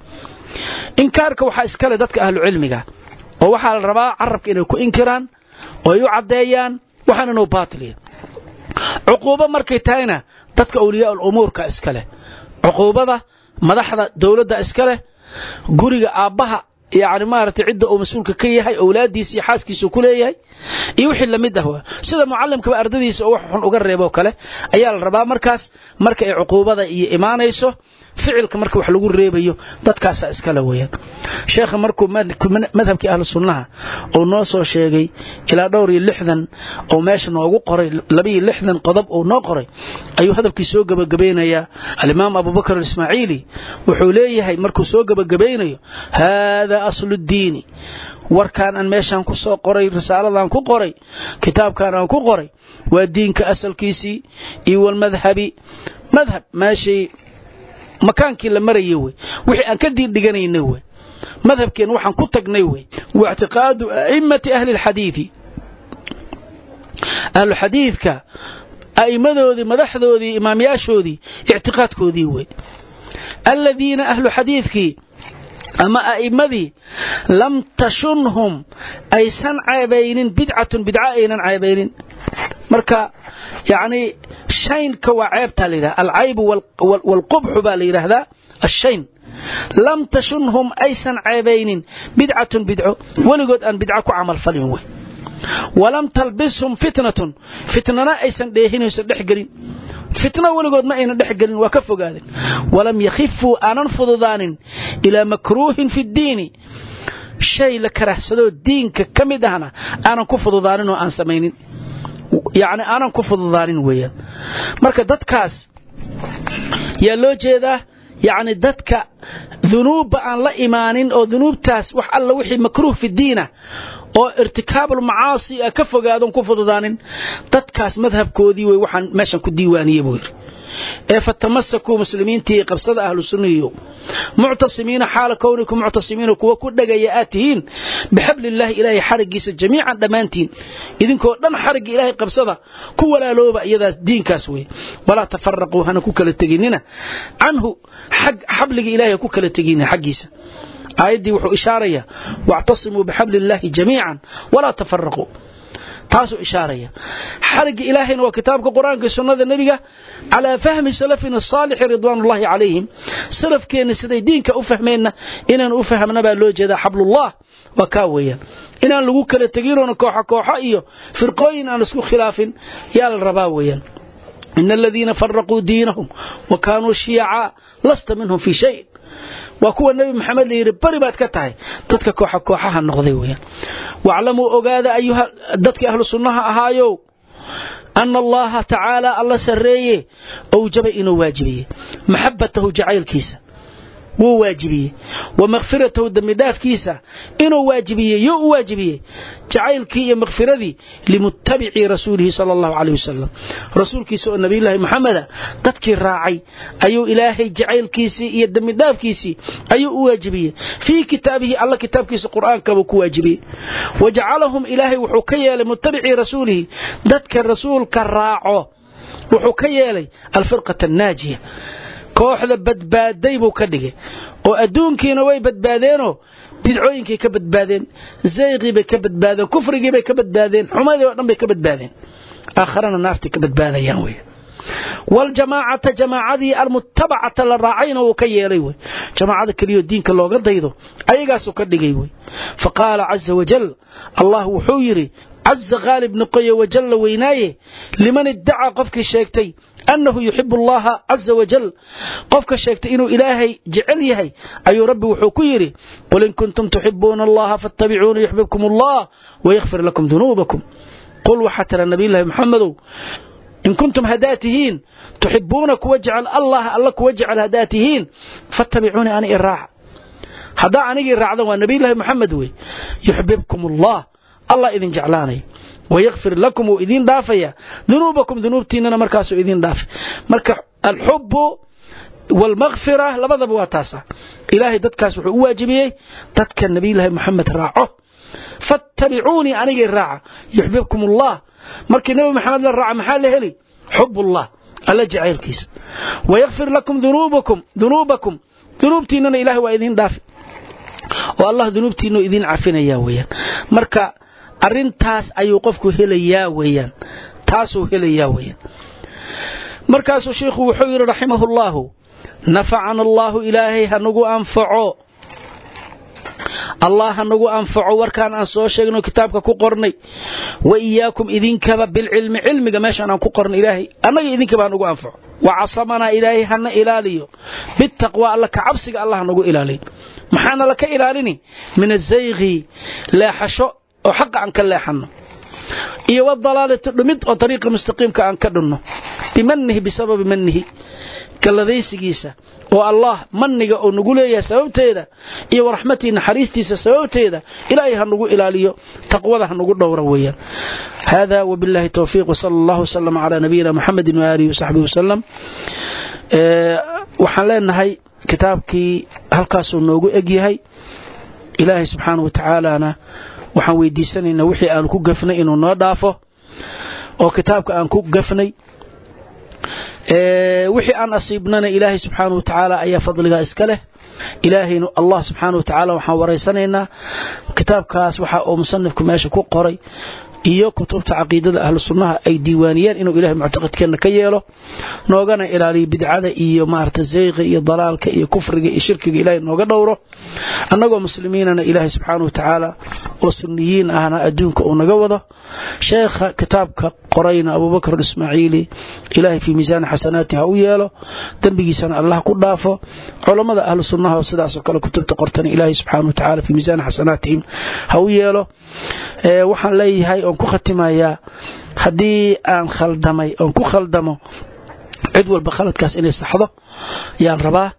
Inkaarka waxaa iskale dadka ahlucilmiga oo waxaa la rabaa carabka inay ku inkiraan oo ay u caddeeyaan waxaan inuu baatiliya cuquubo markay tahayna dadka awliyaa umuurka iskaleh cuquubada madaxda dowladda iskaleh guriga aabbaha yani maaragtay cidda uu mas'uulka ka yahay owlaadiisa iyo xaaskiisuu ku leeyahay iyo wixii la mid ah sida mucallimkaba ardadiisa oo wax xun uga reeboo kale ayaa la rabaa markaas marka ay cuquubada iyo imaanayso ficilka marka wax lagu reebayo dadkaasaa iskale weeyaan sheekha markuu madhabkii ahlu sunnaha uu noo soo sheegay ilaa dhowr iyo lixdan oo meesha noogu qoray labaiyo lixdan qodob uu noo qoray ayuu hadalkii soo gebagabaynayaa alimaam abubakar ismaaciili wuxuu leeyahay markuu soo gebagabaynayo haadaa aslu ddiini warkaan aan meeshaan ku soo qoray risaaladan ku qoray kitaabkaan aan ku qoray waa diinka asalkiisii iyo walmadhabi madhab meeshii makaankii la marayay wey wixii aan ka diirdhiganaynay wey madhabkeen waxaan ku tagnay wey wa ictiqaadu a'immati ahli alxadiidi. Ahlu xadiidka a'immadoodii madaxdoodii imaamyaashoodii ictiqaadkoodii wey aladiina ahlu xadiidkii ama a'immadii lam tashunhum aysan ceebaynin bidcatun bidca aynan ceebaynin marka yacnii shaynka waa ceebtaa la yidhaha alcaybu waalqubxu baa la yidhaahdaa ashayn. Lam tashunhum aysan ceebaynin bidcatun bidco. Weligood aan bidco ku camalfalin wey. Walam talbishum fitnatun fitnana aysan dheehinaysan dhex gelin fitna weligood ma aynan dhex gelin waa ka fogaadeen walam yakhifuu aanan fududaanin ilaa makruuhin fi ddiini. Shay la karahsadoo diinka ka mid ahna aanan ku fududaanin oo aan samaynin. Yacni aanan ku fududaanin weeyaan. Marka dadkaas yaa loo jeedaa yacni dadka dunuubba aan la imaanin oo dunuubtaas wax alla wixii makruuh fi diina oo irtikaabulmacaasi a ka fogaadon ku fududaanin dadkaas madhabkoodii wey waxaan meeshan ku diiwaaniyey buu yidhi. Ee fatamasakuu muslimiintii qabsada ahlu sunnihiyo muctasimiina xaala kownikum muctasimiina kuwa ku dhegaya aad tihiin bixabliillaahi ilaahay xariggiisa jamiican dhammaantiin. Idinkoo dhan xarigga ilaahay qabsada ku walaalooba iyadaas diinkaas wey walaa tafaraquu hana ku kala teginina canhu xabliga ilahay ha ku kala teginina xaggiisa aayaddii wuxuu ishaarayaa wactasimuu bixabli illaahi jamiican walaa tafaraquu taasuu ishaaraya. Xarigga ilaahayna waa kitaabka qur'aanka sunnada nebiga calaa fahmi salafina asaalixi ridwaanullahi calayhim. Salafkeenna siday diinka u fahmeenna inaan u fahmna baa loo jeedaa xablullah waa kaa weeyaan. Inaan lagu kala teginoona kooxo kooxo iyo firqooyin aan isku khilaafin yaa la rabaa weeyaan. Ina aladiina faraquu diinahum wa kaanuu shiyacaa lasta minhum fii shayin waa kuwa nebi maxamed la yidhi beri baad ka tahay. Dadka kooxa kooxaha noqday weyaan waclamuu ogaada ayuha dadkii ahlu sunnaha ahaayow ana allaha tacaala alla sarreeye awjaba inuu waajibiyey maxabatahu jacaylkiisa wuu waajibiyey. Wa makhfiratahu dembidhaafkiisa inuu waajibiyey yo u waajibiyey. Jacaylkii iyo makhfiradii limutabicii rasuulihi sala allahu caleyh wasalam rasuulkiisa oo nabiyulaahi maxameda dadkii raacay ayuu ilaahay jacaylkiisii iyo dembidhaafkiisii ayuu u waajibiyey. Fii kitaabihi alla kitaabkiisa qur'aankabuu ku waajibiyey. Wa jacalahum ilaahay wuxuu ka yeelay mutabicii rasuulihi dadka rasuulka raaco. Wuxuu ka yeelay alfirqata annaajiya kooxda badbaaday buu ka dhigay. oo adduunkiina way badbaadeenoo bidcooyinkay ka badbaadeen zayqiibay ka badbaadeen kufrigiibay ka badbaadeen xumadii oo dhan bay ka badbaadeen. Aakharana naartay ka badbaadayaan wey. Waljamaacata jamaacadii almutabacata la raacayna wuu ka yeelay wey. Jamaacada keliyoo diinka looga daydo ayagaasuu ka dhigay wey. Fa qaala caza wajal allah wuxuu yidhi caza qaalib noqoye wajalla weynaaye liman iddacaa qofkii sheegtay annahu yuxibu allaha caza wajal qofka sheegtay inuu ilaahay jecel yahay ayuu rabbi wuxuu ku yidhi qul in kuntum tuxibuuna allaha fattabicuuna yuxbibkum allah wayakfir lakum dunuubakum. Qul waxaa tira nabiyulaahi maxamedow in kuntum haddaad tihiin tuxibuuna kuwa jecel allah alla kuwa jecel haddaad tihiin fattabicuuni ani iraaca haddaa anigii raacdan waa nabiyulaahi maxamed wey yuxbibkum allah allah idin jeclaanaya wayakfir lakum wuu idiin dhaafaya dunuubakum dunuubtiinana markaasuu idiin dhaafay marka alxubu waalmakfira labadaba waa taasa. Ilaahay dadkaas wuxuu u waajibiyey dadka nabiyulaahi maxamed raaco. Fattabicuunii anigii raaca. Yuxbibkum allah markii nebi maxamed la raaca maxaa la heli? Xubullah alla jacaylkiisa. Wayakfir lakum dunuubakum dunuubtiinana ilahay waa idiin dhaafi oo allah dunuubtiinu idiin cafinaya weyaan marka arintaas ayuu qofku helayaa weyaan taasuu helayaa weyaan markaasuu sheikhu wuxuu yidhi raximahu llaahu nafacana allaahu ilaahay hanagu anfaco. Allah hanagu anfaco warkaan aan soo sheegno kitaabka ku qornay. Wa iyaakum idinkaba bilcilmi cilmiga meeshaan aan ku qornay ilaahay annaga idinkaba hanagu anfaco. Wa casamanaa ilaahay hana ilaaliyo. Bitaqwa alla ka cabsiga allah hanagu ilaaliyo maxaana laka ilaalini? Min azayqi leexasho oo xaqa aan ka leexanno. Iyo wadalaalati dhumid oo dariiqa mustaqiimka aan ka dhunno. Bimanihi bisababi manihi galladaysigiisa oo allah maniga oo nagu leeyahay sababteeda iyo waraxmatii naxariistiisa sababteeda ilaahay ha nagu ilaaliyo taqwada ha nagu dhowra weeyaan. Hada wabillahi towfiiq wsala allahu wasalam calaa nabiyina muxamedin waaalihi wasaxbihi wasalam waxaan leenahay kitaabkii halkaasuu noogu egyahay. Ilaahay subxaanah wa tacaalana waxaan weydiisanaynaa wixii aan ku gafnay inuu noo dhaafo oo kitaabka aan ku gafnay. Wixii aan asiibnana ilaahay subxaana wa tacaala ayaa fadligaa iska leh. Ilaahaynu allah subxaana wa tacaala waxaan waraysanaynaa. Kitaabkaas waxa uu musanifku meesha ku qoray iyo kutubta caqiidada ahlu sunnaha ay diiwaaniyeen inuu ilahay muctaqadkeenna ka yeelo noogana ilaaliyo bidcada iyo maarata zayqa iyo dalaalka iyo kufriga iyo shirkiga ilahay nooga dhowro. Annagoo muslimiinana ilaahay subxaana wa tacaala oo sunniyiin ahna adduunka uu naga wado. Sheekha kitaabka qorayna abubakr ismaaciili ilaahay fii miisaani xasanaati ha u yeelo dembigiisana allah ku dhaafo. Culammada ahlu sunnaha oo sidaasoo kale kutubta qortana ilaahay subxaana wa tacaala fii miisaani xasanaatihim ha u yeelo. Waxaan leeyahay oon ku khatimayaa haddii aan khaldamay oon ku khaldamo cid walba khaladkaas inay saxdo yaan rabaa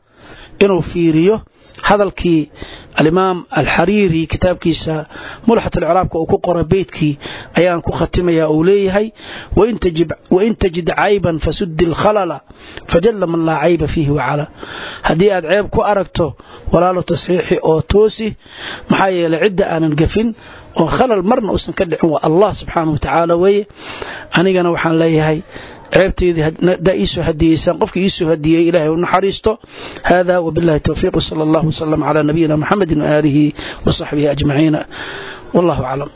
inuu fiiriyo hadalkii alimaam alxariiri kitaabkiisa mulxat alciraabka uu ku qora beydkii ayaan ku khatimayaa uu leeyahay wain tajid cayban fasudi alkhalala fajalla man laa cayba fiihi wacala haddii aad ceeb ku aragto walaalo tasxiixi oo toosi maxaa yeelay cidda aanan gafin oo khalal marna uusan ka dhicin waa allah subxaana wa tacaala weeye. Anigana waxaan leeyahay ceebteedii iisoo hadiyeysaan qofkii iisoo hadiyey ilahay u naxariisto. Hada wabillahi towfiiq wsala allahu wsalam calaa nabiyina muxamedi waaalihi wasaxbihi ajmaciin wallahu aclam